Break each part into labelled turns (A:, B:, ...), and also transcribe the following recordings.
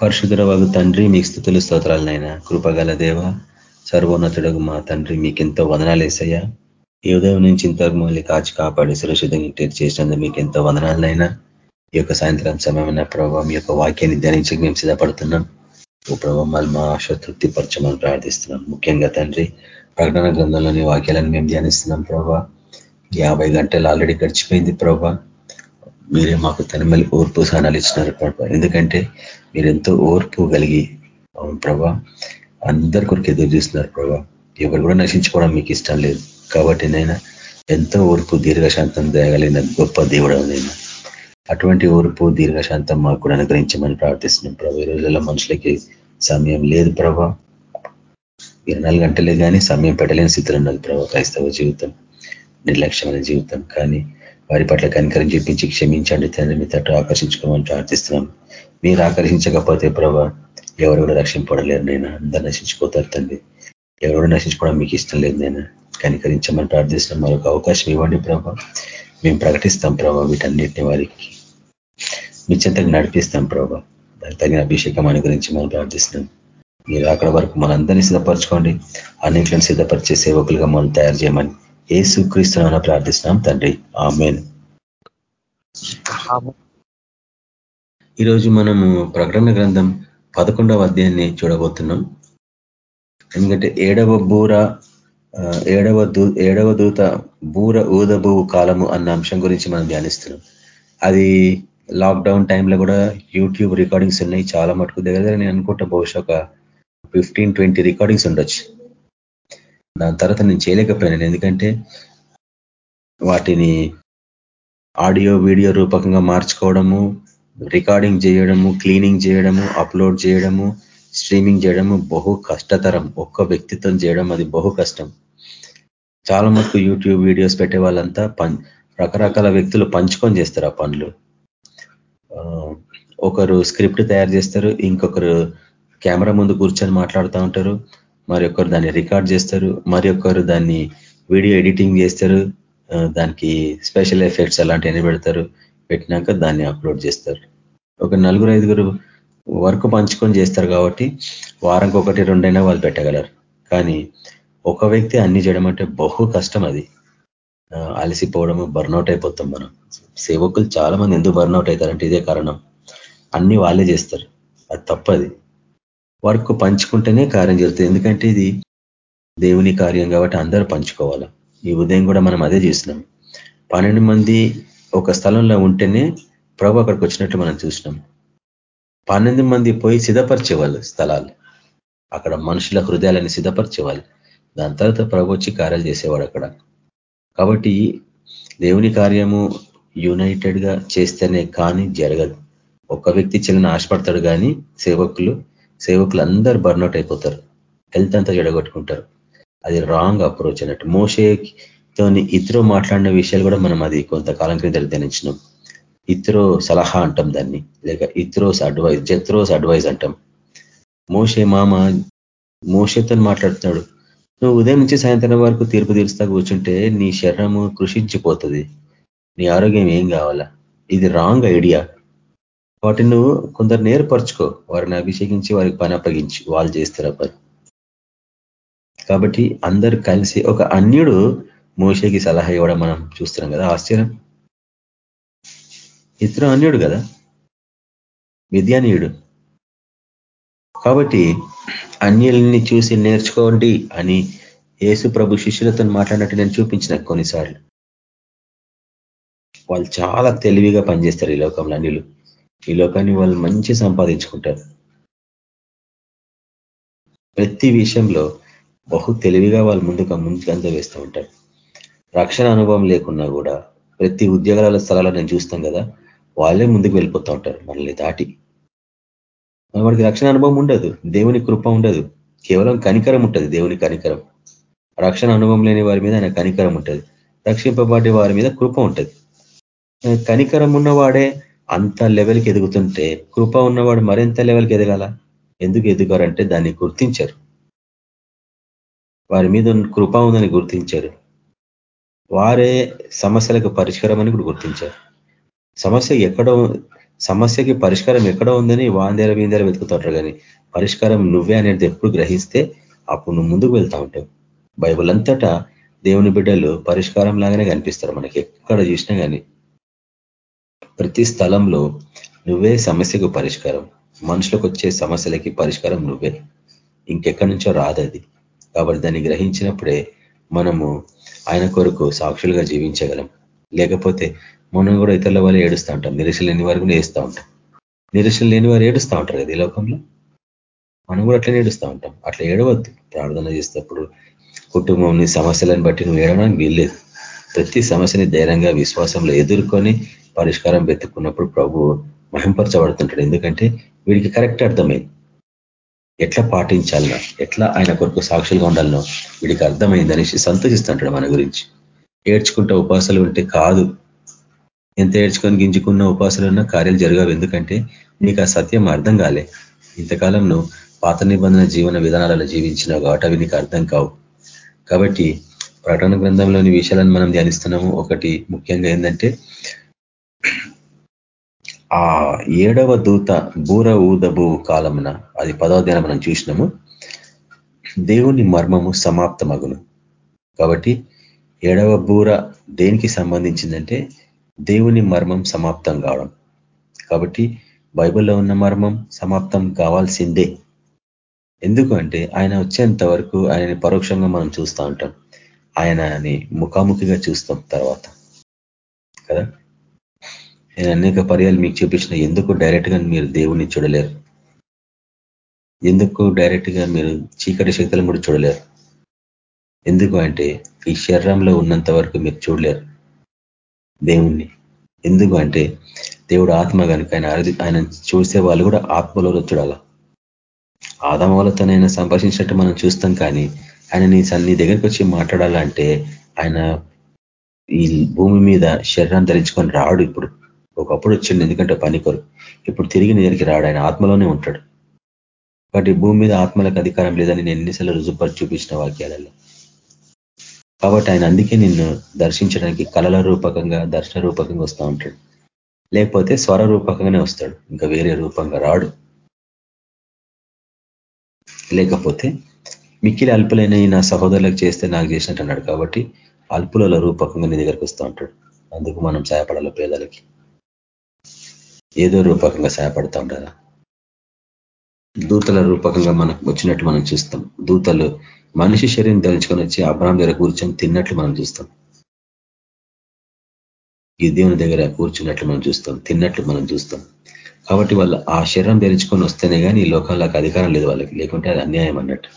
A: పరిశుద్ధ వాగు తండ్రి మీకు స్థుతులు స్తోత్రాలనైనా కృపగల దేవ సర్వోన్నతుడు మా తండ్రి మీకెంతో వదనాలు వేసయ్యా ఈ ఉదయం నుంచి ఇంతవరకు మళ్ళీ కాచి కాపాడి సురక్షితంగా ఇంటర్ చేసినందుకు మీకు ఎంతో వదనాలనైనా ఈ యొక్క సాయంత్రం సమయమైన ప్రభావ మీ యొక్క వాక్యాన్ని ధ్యానించి మేము సిద్ధపడుతున్నాం. ఓ ప్రభావం మళ్ళీ మా ఆశ తృప్తిపరచమని ప్రార్థిస్తున్నాం. ముఖ్యంగా తండ్రి ప్రకటన గ్రంథంలోని వాక్యాలను మేము ధ్యానిస్తున్నాం ప్రభావ యాభై గంటలు ఆల్రెడీ గడిచిపోయింది ప్రభావ మీరే మాకు తనిమలి ఓర్పు సహనాలు ఇచ్చినారు ప్రభావ ఎందుకంటే మీరెంతో ఓర్పు కలిగి అవును ప్రభా అందరి కొరకు ఎదురు చూస్తున్నారు ప్రభా. ఎవరు కూడా నశించుకోవడం మీకు ఇష్టం లేదు. కాబట్టి నైనా ఎంతో ఓర్పు దీర్ఘశాంతం దయగలిగిన గొప్ప దేవుడు నేను. అటువంటి ఓర్పు దీర్ఘశాంతం మాకు కూడా అనుగ్రహించమని ప్రార్థిస్తున్నాం ప్రభా. ఈ రోజుల్లో మనుషులకి సమయం లేదు ప్రభా. ఇరవై నాలుగు గంటలే కానీ సమయం పెట్టలేని స్థితిలో ఉన్నది ప్రభా క్రైస్తవ జీవితం నిర్లక్ష్యమైన జీవితం. కానీ వారి పట్ల కనికరం చెప్పించి క్షమించండి తండ్రి మీ తట్టు ఆకర్షించుకోమని ప్రార్థిస్తున్నాం. మీరు ఆకర్షించకపోతే ప్రభా ఎవరు కూడా రక్షింపడలేరు నేను అందరు నశించిపోతారు తండ్రి. ఎవరు కూడా నశించుకోవడం మీకు ఇష్టం లేదు నేను కనికరించమని ప్రార్థిస్తున్నాం. మరొక అవకాశం ఇవ్వండి ప్రభా. మేము ప్రకటిస్తాం ప్రభా వీటన్నిటిని వారికి. మీ చెంతకు నడిపిస్తాం ప్రభా. దానికి తగిన అభిషేకం అనుగురించి మనం ప్రార్థిస్తున్నాం. మీరు అక్కడ వరకు మనందరినీ సిద్ధపరచుకోండి. అన్నింటిని సిద్ధపరిచే సేవకులుగా మనం తయారు చేయమని ఏ సుక్రీస్తున్నా ప్రార్థిస్తున్నాం తండ్రి. ఆమెన్. ఈరోజు మనము ప్రకటన గ్రంథం పదకొండవ అధ్యాయాన్ని చూడబోతున్నాం. ఎందుకంటే ఏడవ బూర ఏడవ దూ ఏడవ దూత బూర ఊదబూ కాలము అన్న అంశం గురించి మనం ధ్యానిస్తున్నాం. అది లాక్డౌన్ టైంలో కూడా యూట్యూబ్ రికార్డింగ్స్ ఉన్నాయి. చాలా మటుకు దగ్గర నేను అనుకుంటా బహుశా ఒక ఫిఫ్టీన్ ట్వంటీ రికార్డింగ్స్ ఉండొచ్చు. దాని తర్వాత నేను చేయలేకపోయినాను ఎందుకంటే వాటిని ఆడియో వీడియో రూపకంగా మార్చుకోవడము రికార్డింగ్ చేయడము క్లీనింగ్ చేయడము అప్లోడ్ చేయడము స్ట్రీమింగ్ చేయడము బహు కష్టతరం. ఒక్క వ్యక్తిత్వం చేయడం అది బహు కష్టం. చాలా మటుకు యూట్యూబ్ వీడియోస్ పెట్టే వాళ్ళంతా రకరకాల వ్యక్తులు పంచుకొని చేస్తారు ఆ పనులు. ఒకరు స్క్రిప్ట్ తయారు చేస్తారు ఇంకొకరు కెమెరా ముందు కూర్చొని మాట్లాడుతూ ఉంటారు. మరి ఒకరు దాన్ని రికార్డ్ చేస్తారు మరి ఒకరు దాన్ని వీడియో ఎడిటింగ్ చేస్తారు దానికి స్పెషల్ ఎఫెక్ట్స్ అలాంటివన్నీ పెడతారు పెట్టినాక దాన్ని అప్లోడ్ చేస్తారు. ఒక నలుగురు ఐదుగురు వర్క్ పంచుకొని చేస్తారు కాబట్టి వారంకి ఒకటి రెండైనా వాళ్ళు పెట్టగలరు. కానీ ఒక వ్యక్తి అన్ని చేయడం అంటే బహు కష్టం అది. అలసిపోవడము బర్నౌట్ అయిపోతాం మనం. సేవకులు చాలా మంది ఎందుకు బర్నౌట్ అవుతారంటే ఇదే కారణం. అన్ని వాళ్ళే చేస్తారు. అది తప్పది. వర్క్ పంచుకుంటేనే కార్యం జరుగుతుంది. ఎందుకంటే ఇది దేవుని కార్యం కాబట్టి అందరూ పంచుకోవాలి. ఈ ఉదయం కూడా మనం అదే చూసినాం పన్నెండు మంది ఒక స్థలంలో ఉంటేనే ప్రభు అక్కడికి వచ్చినట్టు మనం చూసినాం పన్నెండు మంది పోయి సిద్ధపరిచేవాళ్ళు స్థలాలు. అక్కడ మనుషుల హృదయాలని సిద్ధపరిచేవాళ్ళు. దాని తర్వాత ప్రభు వచ్చి కార్యాలు చేసేవాడు అక్కడ. కాబట్టి దేవుని కార్యము యునైటెడ్గా చేస్తేనే కానీ జరగదు. ఒక్క వ్యక్తి చిన్న ఆశపడతాడు కానీ సేవకులు సేవకులు అందరు బర్నౌట్ అయిపోతారు. హెల్త్ అంతా జడగొట్టుకుంటారు అది రాంగ్ అప్రోచ్ అన్నట్టు. మోషేతో ఇతరో మాట్లాడిన విషయాలు కూడా మనం అది కొంతకాలం క్రితం ధ్యానించినాం. ఇత్రో సలహా అంటాం దాన్ని. లేక ఇత్రోస్ అడ్వైజ్ జత్రోస్ అడ్వైజ్ అంటాం. మోషే మామ మోషేతో మాట్లాడుతున్నాడు. నువ్వు ఉదయం నుంచి సాయంత్రం వరకు తీర్పు తీరుస్తా కూర్చుంటే నీ శరీరము కృషించిపోతుంది. నీ ఆరోగ్యం ఏం కావాలా? ఇది రాంగ్ ఐడియా. వాటిని నువ్వు కొందరు నేర్పరచుకో. వారిని అభిషేకించి వారికి పని అప్పగించి వాళ్ళు చేస్తారు పని కాబట్టి అందరు కలిసి ఒక అన్యుడు మోషేకి సలహా ఇవ్వడం మనం చూస్తున్నాం కదా ఆశ్చర్యం. ఇతరు అన్యుడు కదా విద్యానీయుడు కాబట్టి అన్యుల్ని చూసి నేర్చుకోండి అని యేసు ప్రభు శిష్యులతో మాట్లాడినట్టు నేను చూపించిన కొన్నిసార్లు. వాళ్ళు చాలా తెలివిగా పనిచేస్తారు ఈ లోకంలో అన్యులు. ఈ లోకాన్ని వాళ్ళు మంచి సంపాదించుకుంటారు. ప్రతి విషయంలో బహు తెలివిగా వాళ్ళు ముందుకు ముందుకు అంత వేస్తూ ఉంటారు. రక్షణ అనుభవం లేకున్నా కూడా ప్రతి ఉద్యోగాల స్థలాల్లో నేను చూస్తాం కదా వాళ్ళే ముందుకు వెళ్ళిపోతూ ఉంటారు మనల్ని దాటి. వాడికి రక్షణ అనుభవం ఉండదు దేవుని కృప ఉండదు కేవలం కనికరం ఉంటుంది దేవుని కనికరం. రక్షణ అనుభవం లేని వారి మీద ఆయన కనికరం ఉంటుంది రక్షింపబడే వారి మీద కృప ఉంటుంది. కనికరం ఉన్నవాడే అంత లెవెల్కి ఎదుగుతుంటే కృప ఉన్నవాడు మరింత లెవెల్కి ఎదగాల? ఎందుకు ఎదుగారంటే దాన్ని గుర్తించరు. వారి మీద కృప ఉందని గుర్తించారు. వారే సమస్యలకు పరిష్కారం అని కూడా గుర్తించారు. సమస్య ఎక్కడో సమస్యకి పరిష్కారం ఎక్కడ ఉందని వాందేర వీందేర వెతుకుతుంటారు కానీ పరిష్కారం నువ్వే అనేది ఎప్పుడు గ్రహిస్తే అప్పుడు నువ్వు ముందుకు వెళ్తా ఉంటావు. బైబుల్ అంతటా దేవుని బిడ్డలు పరిష్కారం లాగానే కనిపిస్తారు మనకి. ఎక్కడ చూసినా కానీ ప్రతి స్థలంలో నువ్వే సమస్యకు పరిష్కారం. మనుషులకు వచ్చే సమస్యలకి పరిష్కారం నువ్వే. ఇంకెక్కడి నుంచో రాదది. కాబట్టి దాన్ని గ్రహించినప్పుడే మనము ఆయన కొరకు సాక్షులుగా జీవించగలం. లేకపోతే మనం కూడా ఇతరుల వల్ల ఏడుస్తూ ఉంటాం. నిరీక్ష లేని వారు కూడా వేస్తూ ఉంటాం. నిరీక్ష లేని వారు ఏడుస్తూ ఉంటారు కదా ఈ లోకంలో? మనం కూడా అట్లనే ఏడుస్తూ ఉంటాం. అట్లా ఏడవద్దు. ప్రార్థన చేసేటప్పుడు కుటుంబం సమస్యలను బట్టి నువ్వు ఏడవడానికి వీల్లేదు. ప్రతి సమస్యని ధైర్యంగా విశ్వాసంలో ఎదుర్కొని పరిష్కారం వెతుక్కున్నప్పుడు ప్రభు మహింపరచబడుతుంటాడు. ఎందుకంటే వీడికి కరెక్ట్ అర్థమైంది. ఎట్లా పాటించాలనో ఎట్లా ఆయన కొరకు సాక్షులుగా ఉండాలనో వీడికి అర్థమైంది అనేసి సంతోషిస్తుంటాడు మన గురించి. ఏడ్చుకుంటే ఉపాసాలు ఉంటే కాదు. ఎంత ఏడ్చుకొని గింజుకున్న ఉపాసాలు ఉన్న కార్యాలు జరగవు. ఎందుకంటే నీకు ఆ సత్యం అర్థం కాలే. ఇంతకాలం నువ్వు పాత నిబంధన జీవన విధానాలలో జీవించిన కాబట్టి అవి నీకు అర్థం కావు. కాబట్టి ప్రకటన గ్రంథంలోని విషయాలను మనం ధ్యానిస్తున్నాము. ఒకటి ముఖ్యంగా ఏంటంటే ఆ ఏడవ దూత బూర ఊదబు కాలమున అది పదవ దిన మనం చూసినాము. దేవుని మర్మము సమాప్తమగును. కాబట్టి ఏడవ బూర దేనికి సంబంధించిందంటే దేవుని మర్మం సమాప్తం కావడం. కాబట్టి బైబిల్లో ఉన్న మర్మం సమాప్తం కావాల్సిందే. ఎందుకంటే ఆయన వచ్చేంత వరకు ఆయనని పరోక్షంగా మనం చూస్తూ ఉంటాం. ఆయనని ముఖాముఖిగా చూస్తాం తర్వాత. కదా? నేను అనేక పర్యాలు మీకు చూపించిన ఎందుకు డైరెక్ట్గా మీరు దేవుణ్ణి చూడలేరు? ఎందుకు డైరెక్ట్గా మీరు చీకటి శక్తులను కూడా చూడలేరు? ఎందుకు అంటే ఈ శరీరంలో ఉన్నంత వరకు మీరు చూడలేరు దేవుణ్ణి. ఎందుకు అంటే దేవుడు ఆత్మ కనుక ఆయన ఆయన చూసే వాళ్ళు కూడా ఆత్మలో చూడాల. ఆదమ వాళ్ళతోనైనా సంభాషించినట్టు మనం చూస్తాం కానీ ఆయన నీ నీ దగ్గరికి వచ్చి మాట్లాడాలంటే ఆయన ఈ భూమి మీద శరీరం ధరించుకొని రాడు ఇప్పుడు. ఒకప్పుడు వచ్చిండు ఎందుకంటే పని కొరకు. ఇప్పుడు తిరిగి నేరికి రాడు ఆయన ఆత్మలోనే ఉంటాడు. కాబట్టి భూమి మీద ఆత్మలకు అధికారం లేదని నేను ఎన్నిసార్లు రుజుపరి చూపించిన వాక్యాలలో. కాబట్టి ఆయన అందుకే నిన్ను దర్శించడానికి కళల రూపకంగా దర్శన రూపకంగా వస్తూ ఉంటాడు. లేకపోతే స్వర రూపకంగానే వస్తాడు ఇంకా వేరే రూపంగా రాడు. లేకపోతే మిక్కిలి అల్పులైన నా సహోదరులకు చేస్తే నాకు చేసినట్టు అన్నాడు కాబట్టి అల్పులలో రూపకంగా నీ దగ్గరికి వస్తూ ఉంటాడు. అందుకు మనం సహాయపడాలి పేదలకి. ఏదో రూపకంగా సహాయపడతా ఉండరా దూతల రూపకంగా మనకు వచ్చినట్టు మనం చూస్తాం. దూతలు మనిషి శరీరం ధరించుకొని వచ్చి అబ్రాహం దగ్గర కూర్చొని తిన్నట్లు మనం చూస్తాం. ఈ దేవుని దగ్గర కూర్చున్నట్లు మనం చూస్తాం. తిన్నట్లు మనం చూస్తాం. కాబట్టి వాళ్ళు ఆ శరీరం ధరించుకొని వస్తేనే కానీ ఈ లోకాలకు అధికారం లేదు వాళ్ళకి. లేకుంటే అది అన్యాయం అన్నట్టు.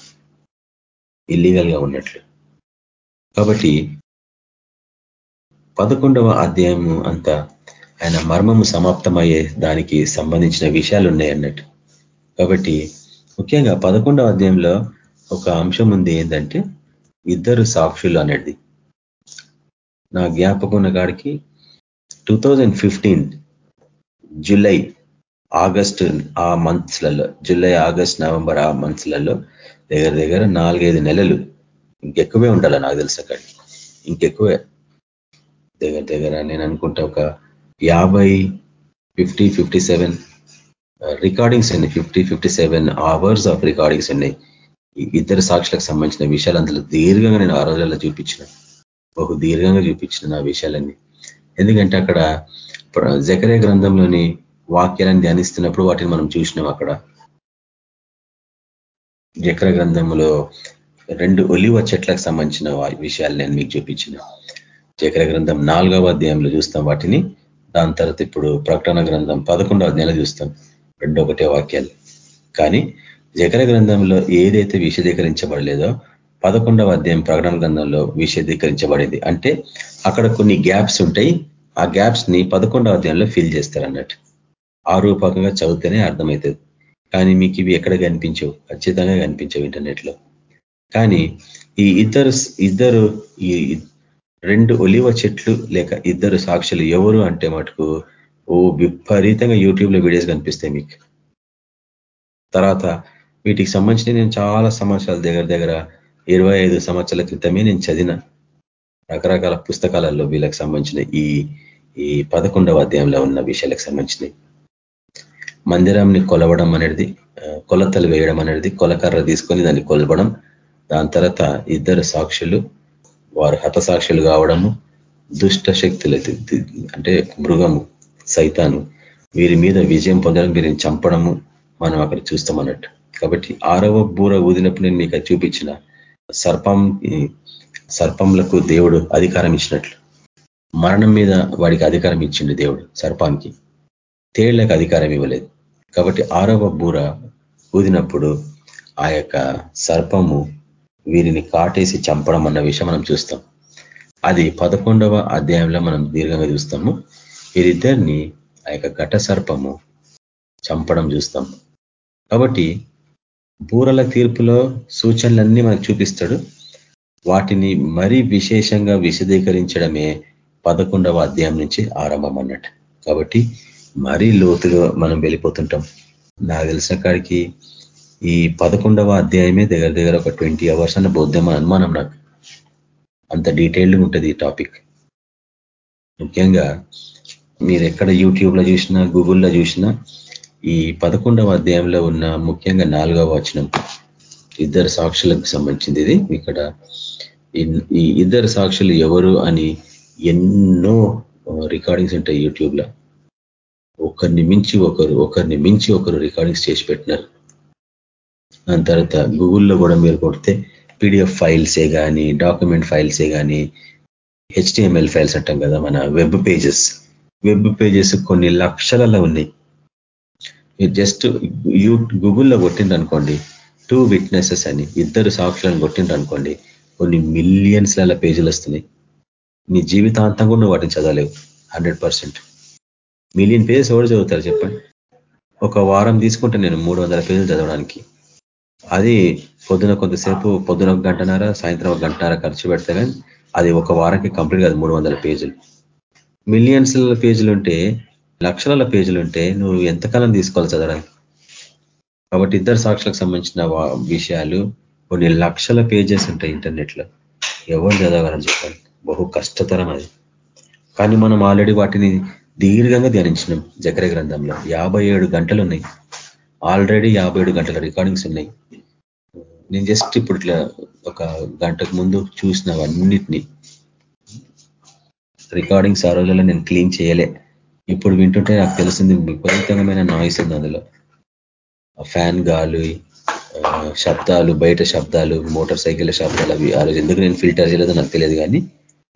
A: ఇల్లీగల్గా ఉన్నట్లు. కాబట్టి పదకొండవ అధ్యాయము అంతా ఆయన మర్మము సమాప్తమయ్యే దానికి సంబంధించిన విషయాలు ఉన్నాయి అన్నట్టు. కాబట్టి ముఖ్యంగా పదకొండవ అధ్యాయంలో ఒక అంశం ఉంది ఏంటంటే ఇద్దరు సాక్షులు అనేది నా జ్ఞాపకం ఉన్న కాడికి టూ జూలై ఆగస్టు ఆ మంత్స్లలో జూలై ఆగస్ట్ నవంబర్ ఆ మంత్స్లలో దగ్గర దగ్గర నాలుగైదు నెలలు ఇంకెక్కువే ఉండాలి నాకు తెలుసు అక్కడ ఇంకెక్కువే. దగ్గర దగ్గర నేను అనుకుంటా ఒక యాభై ఫిఫ్టీ ఫిఫ్టీ సెవెన్ రికార్డింగ్స్ ఉన్నాయి fifty fifty seven hours of recordings ఉన్నాయి ఇద్దరు సాక్షులకు సంబంధించిన విషయాలు అందులో దీర్ఘంగా నేను ఆ రోజులలో చూపించిన బహు దీర్ఘంగా చూపించిన నా విషయాలన్నీ. ఎందుకంటే అక్కడ జకరే గ్రంథంలోని వాక్యాలను ధ్యానిస్తున్నప్పుడు వాటిని మనం చూసినాం అక్కడ. జకర గ్రంథంలో రెండు ఒలివ చెట్లకు సంబంధించిన విషయాలు నేను మీకు చూపించిన. జకర గ్రంథం నాలుగవ అధ్యాయంలో చూస్తాం వాటిని. దాని తర్వాత ఇప్పుడు ప్రకటన గ్రంథం పదకొండవ అధ్యాయంలో చూస్తాం. రెండో ఒకటే వాక్యాలు. కానీ జకర గ్రంథంలో ఏదైతే విశదీకరించబడలేదో పదకొండవ అధ్యాయం ప్రకటన గ్రంథంలో విశదీకరించబడింది. అంటే అక్కడ కొన్ని గ్యాప్స్ ఉంటాయి. ఆ గ్యాప్స్ని పదకొండవ అధ్యాయంలో ఫిల్ చేస్తారు అన్నట్టు ఆ రూపకంగా చదివితేనే అర్థమవుతుంది కానీ మీకు ఇవి ఎక్కడ కనిపించవు? ఖచ్చితంగా కనిపించవు ఇంటర్నెట్లో కానీ ఈ ఇద్దరు ఇద్దరు ఈ రెండు ఒలివ చెట్లు లేక ఇద్దరు సాక్షులు ఎవరు అంటే మటుకు ఓ విపరీతంగా యూట్యూబ్లో వీడియోస్ కనిపిస్తాయి మీకు. తర్వాత వీటికి సంబంధించిన నేను చాలా సంవత్సరాల దగ్గర దగ్గర ఇరవై ఐదు సంవత్సరాల క్రితమే నేను చదివిన రకరకాల పుస్తకాలలో వీళ్ళకి సంబంధించిన ఈ ఈ పదకొండవ అధ్యాయంలో ఉన్న విషయాలకు సంబంధించినవి మందిరాన్ని కొలవడం అనేది కొలతలు వేయడం అనేది కొలకర్ర తీసుకొని దాన్ని కొలవడం దాని తర్వాత ఇద్దరు సాక్షులు వారు హతసాక్షులు కావడము దుష్ట శక్తులు అంటే మృగము సైతాను వీరి మీద విజయం పొందడం వీరిని చంపడము మనం అక్కడ చూస్తాం అన్నట్టు. కాబట్టి ఆరవ బూర ఊదినప్పుడు నేను మీకు చూపించిన సర్పం సర్పంలకు దేవుడు అధికారం ఇచ్చినట్లు. మరణం మీద వాడికి అధికారం ఇచ్చిండు దేవుడు సర్పానికి. తేళ్ళకు అధికారం ఇవ్వలేదు. కాబట్టి ఆరవ బూర ఊదినప్పుడు ఆ యొక్క సర్పము వీరిని కాటేసి చంపడం అన్న విషయం మనం చూస్తాం. అది పదకొండవ అధ్యాయంలో మనం దీర్ఘంగా చూస్తాము. వీరిద్దరిని ఆ యొక్క ఘట సర్పము చంపడం చూస్తాం. కాబట్టి బూరల తీర్పులో సూచనలన్నీ మనకు చూపిస్తాడు. వాటిని మరీ విశేషంగా విశదీకరించడమే పదకొండవ అధ్యాయం నుంచి ఆరంభం అన్నట్టు. కాబట్టి మరీ లోతుగా మనం వెళ్ళిపోతుంటాం. నాకు తెలిసిన కాడికి ఈ పదకొండవ అధ్యాయమే దగ్గర దగ్గర ఒక ట్వంటీ అవర్స్ అన్న బోద్దామని అనుమానం నాకు. అంత డీటెయిల్డ్గా ఉంటుంది ఈ టాపిక్. ముఖ్యంగా మీరు ఎక్కడ యూట్యూబ్లో చూసినా గూగుల్లో చూసినా ఈ పదకొండవ అధ్యాయంలో ఉన్న ముఖ్యంగా నాలుగవ వచనం ఇద్దరు సాక్షులకు సంబంధించింది ఇది. ఇక్కడ ఈ ఇద్దరు సాక్షులు ఎవరు అని ఎన్నో రికార్డింగ్స్ ఉంటాయి యూట్యూబ్లో. ఒకరిని మించి ఒకరు ఒకరిని మించి ఒకరు రికార్డింగ్స్ చేసి పెట్టినారు. దాని తర్వాత గూగుల్లో కూడా మీరు కొడితే పీడిఎఫ్ ఫైల్సే కానీ డాక్యుమెంట్ ఫైల్సే కానీ హెచ్టిఎంఎల్ ఫైల్స్ అంటాం కదా మన వెబ్ పేజెస్. వెబ్ పేజెస్ కొన్ని లక్షలలో ఉన్నాయి. మీరు జస్ట్ యూ గూగుల్లో కొట్టిండ్రు అనుకోండి టూ విట్నెసెస్ అని ఇద్దరు సాక్షులను కొట్టిండ్రు అనుకోండి కొన్ని మిలియన్స్ల పేజీలు వస్తున్నాయి. నీ జీవితాంతం కూడా నువ్వు వాటిని చదవలేవు హండ్రెడ్ మిలియన్ పేజెస్ ఎవరు చదువుతారు చెప్పండి? ఒక వారం తీసుకుంటే నేను మూడు వందల పేజీలు చదవడానికి. అది పొద్దున కొంతసేపు పొద్దున ఒక గంటన్నర సాయంత్రం ఒక గంటన్నర ఖర్చు పెడితే కానీ అది ఒక వారానికి కంప్లీట్ కాదు మూడు వందల పేజీలు. మిలియన్స్ పేజీలు ఉంటే లక్షల పేజీలు ఉంటే నువ్వు ఎంతకాలం తీసుకోవాలి చదవడానికి? కాబట్టి ఇద్దరు సాక్షులకు సంబంధించిన విషయాలు కొన్ని లక్షల పేజెస్ ఉంటాయి ఇంటర్నెట్లో. ఎవరు చదవగలని చెప్పాలి బహు కష్టతరం అది. కానీ మనం ఆల్రెడీ వాటిని దీర్ఘంగా ధ్యానించినాం. జకర గ్రంథంలో యాభై గంటలు ఉన్నాయి ఆల్రెడీ యాభై గంటల రికార్డింగ్స్ ఉన్నాయి. నేను జస్ట్ ఇప్పుడు ఇట్లా ఒక గంటకు ముందు చూసినవన్నిటినీ రికార్డింగ్స్ ఆ రోజుల్లో నేను క్లీన్ చేయలే. ఇప్పుడు వింటుంటే నాకు తెలిసింది విపరీతమైన నాయిస్ ఉంది అందులో. ఫ్యాన్ గాలు శబ్దాలు బయట శబ్దాలు మోటార్ సైకిల్ శబ్దాలు అవి ఆ రోజు ఎందుకు నేను ఫిల్టర్ చేయలేదో నాకు తెలియదు కానీ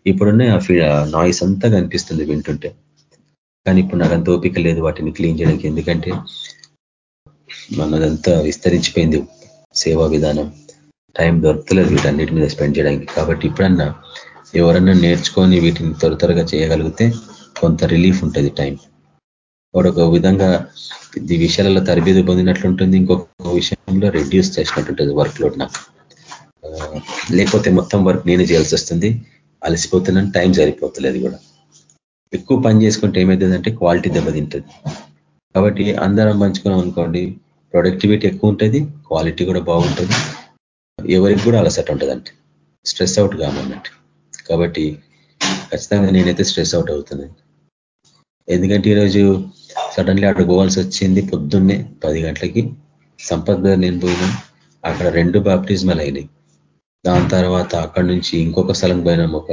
A: ఇప్పుడున్న ఆ నాయిస్ అంతా కనిపిస్తుంది వింటుంటే. కానీ ఇప్పుడు నాకు అంత ఓపిక లేదు వాటిని క్లీన్ చేయడానికి ఎందుకంటే మనదంతా విస్తరించిపోయింది. సేవా విధానం. టైం దొరకలేదు వీటన్నిటి మీద స్పెండ్ చేయడానికి. కాబట్టి ఇప్పుడన్నా ఎవరన్నా నేర్చుకొని వీటిని త్వర త్వరగా చేయగలిగితే కొంత రిలీఫ్ ఉంటుంది టైం. వాడు ఒక విధంగా ఈ విషయాలలో తరబేది పొందినట్లుంటుంది. ఇంకొక విషయంలో రెడ్యూస్ చేసినట్టుంటుంది వర్క్ లోడ్ నాకు. లేకపోతే మొత్తం వర్క్ నేనే చేయాల్సి వస్తుంది. అలసిపోతున్నాను టైం సరిపోతలేదు కూడా. ఎక్కువ పని చేసుకుంటే ఏమవుతుందంటే క్వాలిటీ దెబ్బతింటుంది. కాబట్టి అందరం పంచుకున్నాం అనుకోండి ప్రొడక్టివిటీ ఎక్కువ ఉంటుంది క్వాలిటీ కూడా బాగుంటుంది. ఎవరికి కూడా అలసట ఉంటుందంటే స్ట్రెస్ అవుట్ కామన్నట్టు కాబట్టి ఖచ్చితంగా నేనైతే స్ట్రెస్ అవుట్ అవుతున్నాను. ఎందుకంటే ఈరోజు సడన్లీ అక్కడ పోవాల్సి వచ్చింది పొద్దున్నే పది గంటలకి. సంపత్ నేను పోయినా. అక్కడ రెండు బాప్టిజమాలు అయినాయి. దాని తర్వాత అక్కడి నుంచి ఇంకొక స్థలం పోయినాం. ఒక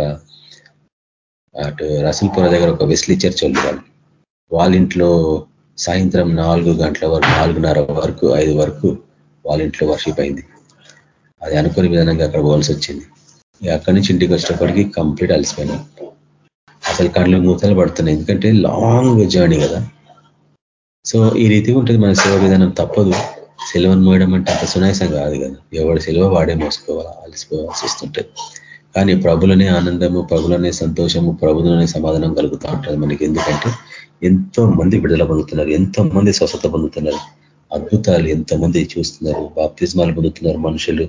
A: అటు రసల్పుర దగ్గర ఒక వెస్లీ చర్చ్ వాళ్ళు. వాళ్ళ ఇంట్లో సాయంత్రం నాలుగు గంటల వరకు నాలుగున్నర వరకు ఐదు వరకు వాళ్ళ ఇంట్లో వర్షిప్ అయింది. అది అనుకునే విధానంగా అక్కడ పోవాల్సి వచ్చింది. అక్కడి నుంచి ఇంటికి వచ్చేటప్పటికి కంప్లీట్ అలసిపోయినాం. అసలు కళ్ళు మూతలు పడుతున్నాయి. ఎందుకంటే లాంగ్ జర్నీ కదా. సో ఈ రీతిగా ఉంటుంది మన సేవ విధానం తప్పదు. సెలవును మోయడం అంటే అంత సునాయాసం కాదు కదా. ఎవడు సెలవు వాడే మోసుకోవాలా? అలసిపోవాల్సి వస్తుంటుంది కానీ ప్రభులనే ఆనందము ప్రభులనే సంతోషము ప్రభులనే సమాధానం కలుగుతూ ఉంటుంది మనకి. ఎందుకంటే ఎంతో మంది విడుదల పొందుతున్నారు. ఎంతో మంది స్వస్థత పొందుతున్నారు. అద్భుతాలు ఎంతమంది చూస్తున్నారు బాప్తిజమాలు పొందుతున్నారు మనుషులు.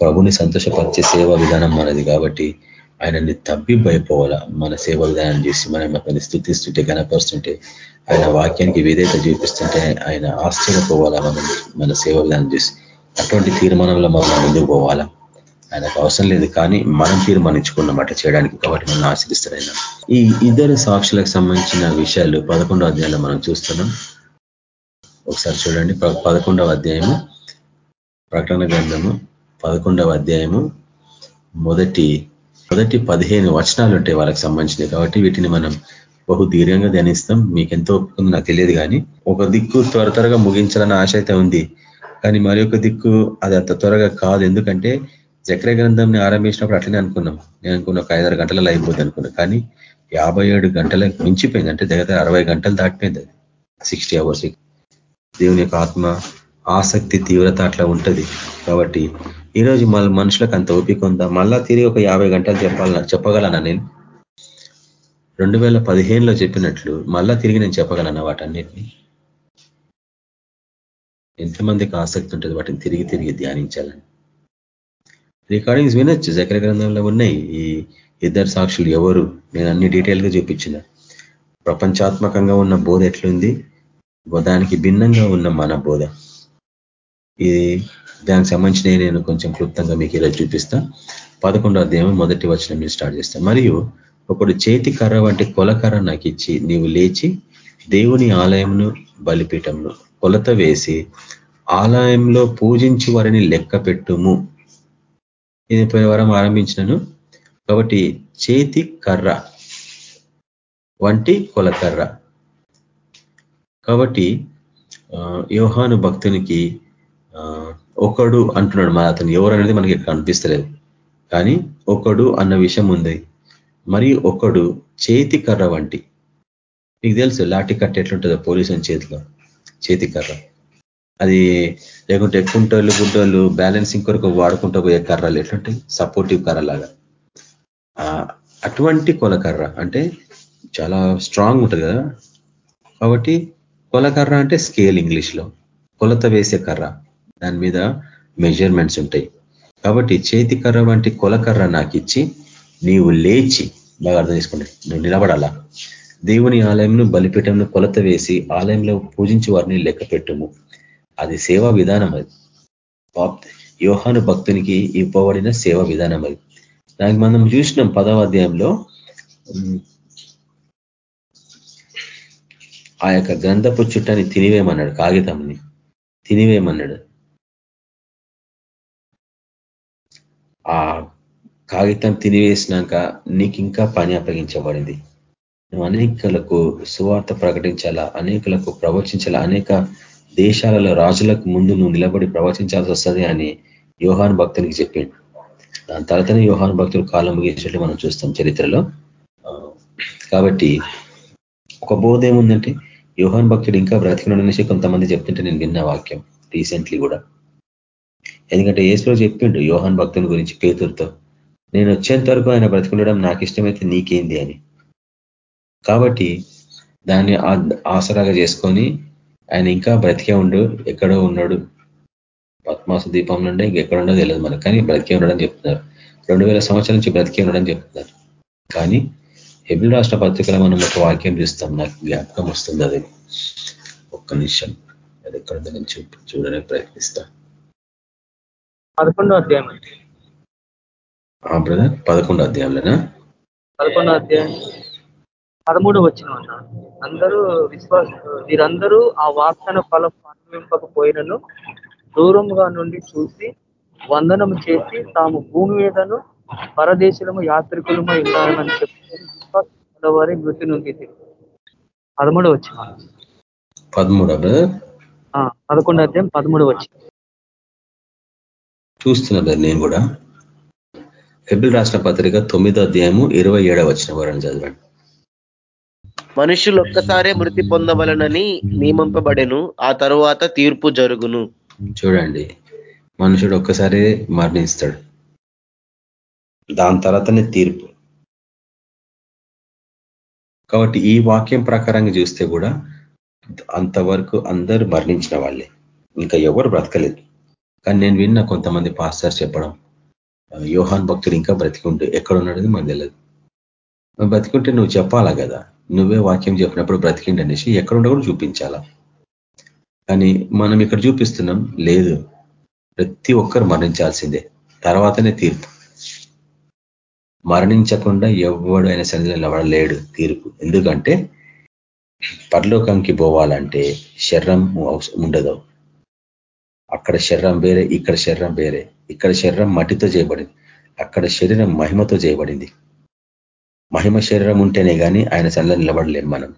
A: ప్రభుని సంతోషపరిచే సేవా విధానం మనది కాబట్టి ఆయనని తప్పి భయపోవాలా? మన సేవా విధానం చేసి మనం అతన్ని స్థుతిస్తుంటే గనపరుస్తుంటే ఆయన వాక్యానికి విధేత చూపిస్తుంటే ఆయన ఆశ్చర్యపోవాలా మనం? మన సేవా విధానం చేసి అటువంటి తీర్మానంలో మనం ముందుకు పోవాలా? ఆయనకు అవసరం లేదు కానీ మనం తీర్మానించుకున్నమాట చేయడానికి కాబట్టి మనం ఆశ్రయిస్తారు ఈ ఇద్దరు సాక్షులకు సంబంధించిన విషయాలు పదకొండో అధ్యాయంలో మనం చూస్తున్నాం. ఒకసారి చూడండి. పదకొండవ అధ్యాయము. ప్రకటన గ్రంథము. పదకొండవ అధ్యాయము. మొదటి మొదటి పదిహేను వచనాలు ఉంటాయి వాళ్ళకి సంబంధించినవి. కాబట్టి వీటిని మనం బహు దీర్ఘంగా ధ్యానిస్తాం. మీకు ఎంతో ఒప్పుకుందో నాకు తెలియదు కానీ. ఒక దిక్కు త్వర త్వరగా ముగించాలని ఆశ అయితే ఉంది. కానీ మరి ఒక దిక్కు అది అంత త్వరగా కాదు. ఎందుకంటే చక్ర గ్రంథంని ఆరంభించినప్పుడు అట్లనే అనుకున్నాం. నేను అనుకున్న ఒక ఐదారు గంటలలో అయిపోద్ది అనుకున్నా. కానీ యాభై ఏడు గంటలకు మించిపోయింది. అంటే దగ్గర అరవై గంటలు దాటిపోయింది అది. సిక్స్టీ అవర్స్ దేవుని యొక్క ఆత్మ ఆసక్తి తీవ్రత అట్లా ఉంటుంది. కాబట్టి ఈరోజు మళ్ళీ మనుషులకు అంత ఓపిక ఉందా? మళ్ళా తిరిగి ఒక యాభై గంటలు చెప్పాలన్నా చెప్పగలనా నేను? రెండు వేల పదిహేనులో చెప్పినట్లు మళ్ళా తిరిగి నేను చెప్పగలనా వాటన్నిటిని? ఎంతమందికి ఆసక్తి ఉంటుంది వాటిని తిరిగి తిరిగి ధ్యానించాలని? రికార్డింగ్స్ వినొచ్చు జకర గ్రంథంలో ఉన్నాయి. ఈ ఇద్దరు సాక్షులు ఎవరు? నేను అన్ని డీటెయిల్గా చూపించిన. ప్రపంచాత్మకంగా ఉన్న బోధ ఎట్లుంది? దానికి భిన్నంగా ఉన్న మన బోధ. ఇది దానికి సంబంధించిన నేను కొంచెం క్లుప్తంగా మీకు ఇలా చూపిస్తా. పదకొండో అధ్యాయం మొదటి వచ్చిన మీరు స్టార్ట్ చేస్తాం. మరియు ఒకడు చేతి కర్ర వంటి కొలకర్ర నాకు ఇచ్చి నీవు లేచి దేవుని ఆలయంను బలిపీఠంను కొలత వేసి ఆలయంలో పూజించి వారిని లెక్క పెట్టుము. ఇది పోయిన వారం ఆరంభించినను. కాబట్టి చేతి కర్ర వంటి కొలకర్ర కాబట్టి యోహాను భక్తునికి ఒకడు అంటున్నాడు మన అతను ఎవరు అనేది మనకి కనిపిస్తలేదు. కానీ ఒకడు అన్న విషయం ఉంది. మరి ఒకడు చేతి కర్ర వంటి మీకు తెలుసు లాఠీ కట్ట ఎట్లుంటుందో పోలీసు చేతిలో చేతి కర్ర. అది లేకుంటే కుంటోళ్ళు గుంటోళ్ళు బ్యాలెన్సింగ్ కొరకు వాడుకుంటూ పోయే కర్రలు ఎట్లుంటాయి? సపోర్టివ్ కర్ర లాగా అటువంటి కొలకర్ర అంటే చాలా స్ట్రాంగ్ ఉంటుంది కదా. కాబట్టి కొలకర్ర అంటే స్కేల్ ఇంగ్లీష్లో. కొలత వేసే కర్ర. దాని మీద మెజర్మెంట్స్ ఉంటాయి. కాబట్టి చేతి కర్ర వంటి కొలకర్ర నాకు ఇచ్చి నీవు లేచి బాగా అర్థం చేసుకోండి. నువ్వు నిలబడాలా? దేవుని ఆలయంను బలిపీఠంను కొలత వేసి ఆలయంలో పూజించి వారిని లెక్క పెట్టుము. అది సేవా విధానం అది. యోహాను భక్తునికి ఇవ్వబడిన సేవా విధానం అది. దానికి మనం చూసినాం పదవ అధ్యాయంలో ఆ యొక్క గ్రంథపు చుట్టని తినివేయమన్నాడు కాగితంని. తినివేయమన్నాడు ఆ కాగితం తినివేసినాక నీకు ఇంకా పని అప్పగించబడింది. నువ్వు అనేకలకు సువార్త ప్రకటించాలా? అనేకులకు ప్రవచించాలా? అనేక దేశాలలో రాజులకు ముందు నువ్వు నిలబడి ప్రవచించాల్సి వస్తుంది అని యోహాన్ భక్తునికి చెప్పిండు. దాని తర్వాతనే యోహాన్ భక్తులు కాలం ముగించినట్లు మనం చూస్తాం చరిత్రలో. కాబట్టి ఒక బోధ ఏముందంటే యోహాన్ భక్తుడు ఇంకా బ్రతికినడనేసి కొంతమంది చెప్తుంటే నేను విన్న వాక్యం రీసెంట్లీ కూడా. ఎందుకంటే ఏసులో చెప్పిండు యోహాన్ భక్తుని గురించి పేతులతో నేను వచ్చేంత వరకు ఆయన బ్రతికుండడం నాకు ఇష్టమైతే నీకేంది అని. కాబట్టి దాన్ని ఆసరాగా చేసుకొని ఆయన ఇంకా బ్రతికే ఉండు ఎక్కడో ఉన్నాడు. పద్మాస దీపం నుండి ఇంకెక్కడుండో తెలియదు మనకు కానీ బ్రతికే ఉండడం చెప్తున్నారు. రెండు వేల సంవత్సరాల నుంచి బ్రతికే ఉండడం చెప్తున్నారు. కానీ హెబిల్ రాష్ట్ర పత్రికలో మనం ఒక వాక్యం చూస్తాం. నాకు జ్ఞాపకం వస్తుంది అది. ఒక్క నిమిషం. అది ఎక్కడ నేను చూడడానికి ప్రయత్నిస్తా.
B: పదకొండో అధ్యాయం
A: బ్రదర్ పదకొండో అధ్యాయంలోనా?
B: పదకొండో అధ్యాయం పదమూడు వచ్చిన అందరూ విశ్వాస వీరందరూ ఆ వార్తన ఫలం అనుభవింపకపోయినను దూరంగా నుండి చూసి వందనము చేసి తాము భూమి మీదను పరదేశులము యాత్రికులము ఉన్నారని చెప్పి వారి మృతి నుండి పదమూడు వచ్చిన
A: పదమూడు
B: పదకొండు అధ్యాయం పదమూడు వచ్చి
A: చూస్తున్నా నేను కూడా. ఫిబ్రిల్ రాష్ట్ర పత్రిక తొమ్మిదో అధ్యాయము ఇరవై ఏడవ వచ్చిన వారని చదవండి.
C: మనుషులు ఒక్కసారే మృతి పొందవలనని నియమింపబడెను ఆ తరువాత తీర్పు జరుగును.
A: చూడండి మనుషుడు ఒక్కసారి మరణిస్తాడు. దాని తర్వాతనే తీర్పు. కాబట్టి ఈ వాక్యం ప్రకారంగా చూస్తే కూడా అంతవరకు అందరూ మరణించిన వాళ్ళే. ఇంకా ఎవరు బ్రతకలేదు. కానీ నేను విన్న కొంతమంది పాస్టర్స్ చెప్పడం యోహాన్ భక్తుడు ఇంకా బ్రతికుంటే ఎక్కడ ఉన్నాడని మనకు తెలియదు. బ్రతికుంటే నువ్వు చెప్పాలా కదా? నువ్వే వాక్యం చెప్పినప్పుడు బ్రతికిండి అనేసి ఎక్కడుండో కూడా చూపించాలా? కానీ మనం ఇక్కడ చూపిస్తున్నాం లేదు. ప్రతి ఒక్కరు మరణించాల్సిందే. తర్వాతనే తీర్పు. మరణించకుండా ఎవడు ఆయన సన్నిధిలో నిలబడలేడు తీర్పు. ఎందుకంటే పరలోకంకి పోవాలంటే శరీరం ఉండదు. అక్కడ శరీరం వేరే ఇక్కడ శరీరం వేరే. ఇక్కడ శరీరం మట్టితో చేయబడింది. అక్కడ శరీరం మహిమతో చేయబడింది. మహిమ శరీరం ఉంటేనే కానీ ఆయన సన్నిలో నిలబడలేం మనం.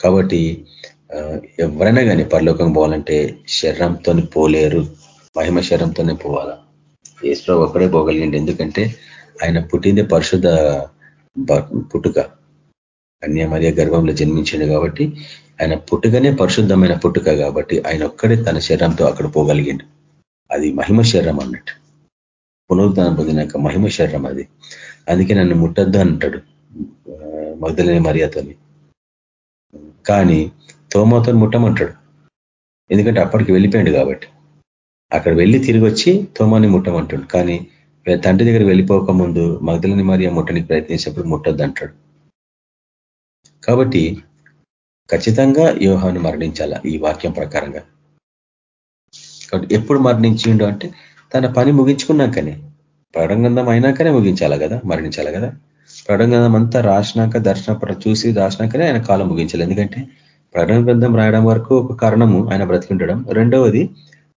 A: కాబట్టి ఎవరైనా కానీ పరలోకం పోవాలంటే శరీరంతో పోలేరు. మహిమ శరీరంతోనే పోవాలా? ఏసు ఒక్కడే పోగలిగింది ఎందుకంటే ఆయన పుట్టిందే పరిశుద్ధ పుట్టుక. కన్యామర్య గర్భంలో జన్మించిండు కాబట్టి ఆయన పుట్టుకనే పరిశుద్ధమైన పుట్టుక కాబట్టి ఆయన ఒక్కడే తన శరీరంతో అక్కడ పోగలిగిండు. అది మహిమ శరీరం అన్నట్టు. పునరుద్ధానం పొందినాక మహిమ శరీరం అది. అందుకే నన్ను ముట్టద్దు అంటాడు మగ్ధలేని మర్యాదని కానీ తోమతో ముట్టమంటాడు. ఎందుకంటే అప్పటికి వెళ్ళిపోయాడు కాబట్టి. అక్కడ వెళ్ళి తిరిగి వచ్చి తోమాని ముట్టమంటాడు. కానీ తండ్రి దగ్గర వెళ్ళిపోక ముందు మగ్ధలని మరియ ముట్టనికి ప్రయత్నించినప్పుడు ముట్టొద్దు అంటాడు. కాబట్టి ఖచ్చితంగా యోహాను మరణించాల ఈ వాక్యం ప్రకారంగా? కాబట్టి ఎప్పుడు మరణించిండు అంటే తన పని ముగించుకున్నాకనే. ప్రడంగంధం అయినాకనే ముగించాలి కదా? మరణించాలి కదా? ప్రడంగంధం అంతా రాసినాక దర్శన చూసి రాసినాకనే ఆయన కాలం ముగించాలి. ఎందుకంటే ప్రకటన రాయడం వరకు ఒక కారణము ఆయన బ్రతికుండడం. రెండవది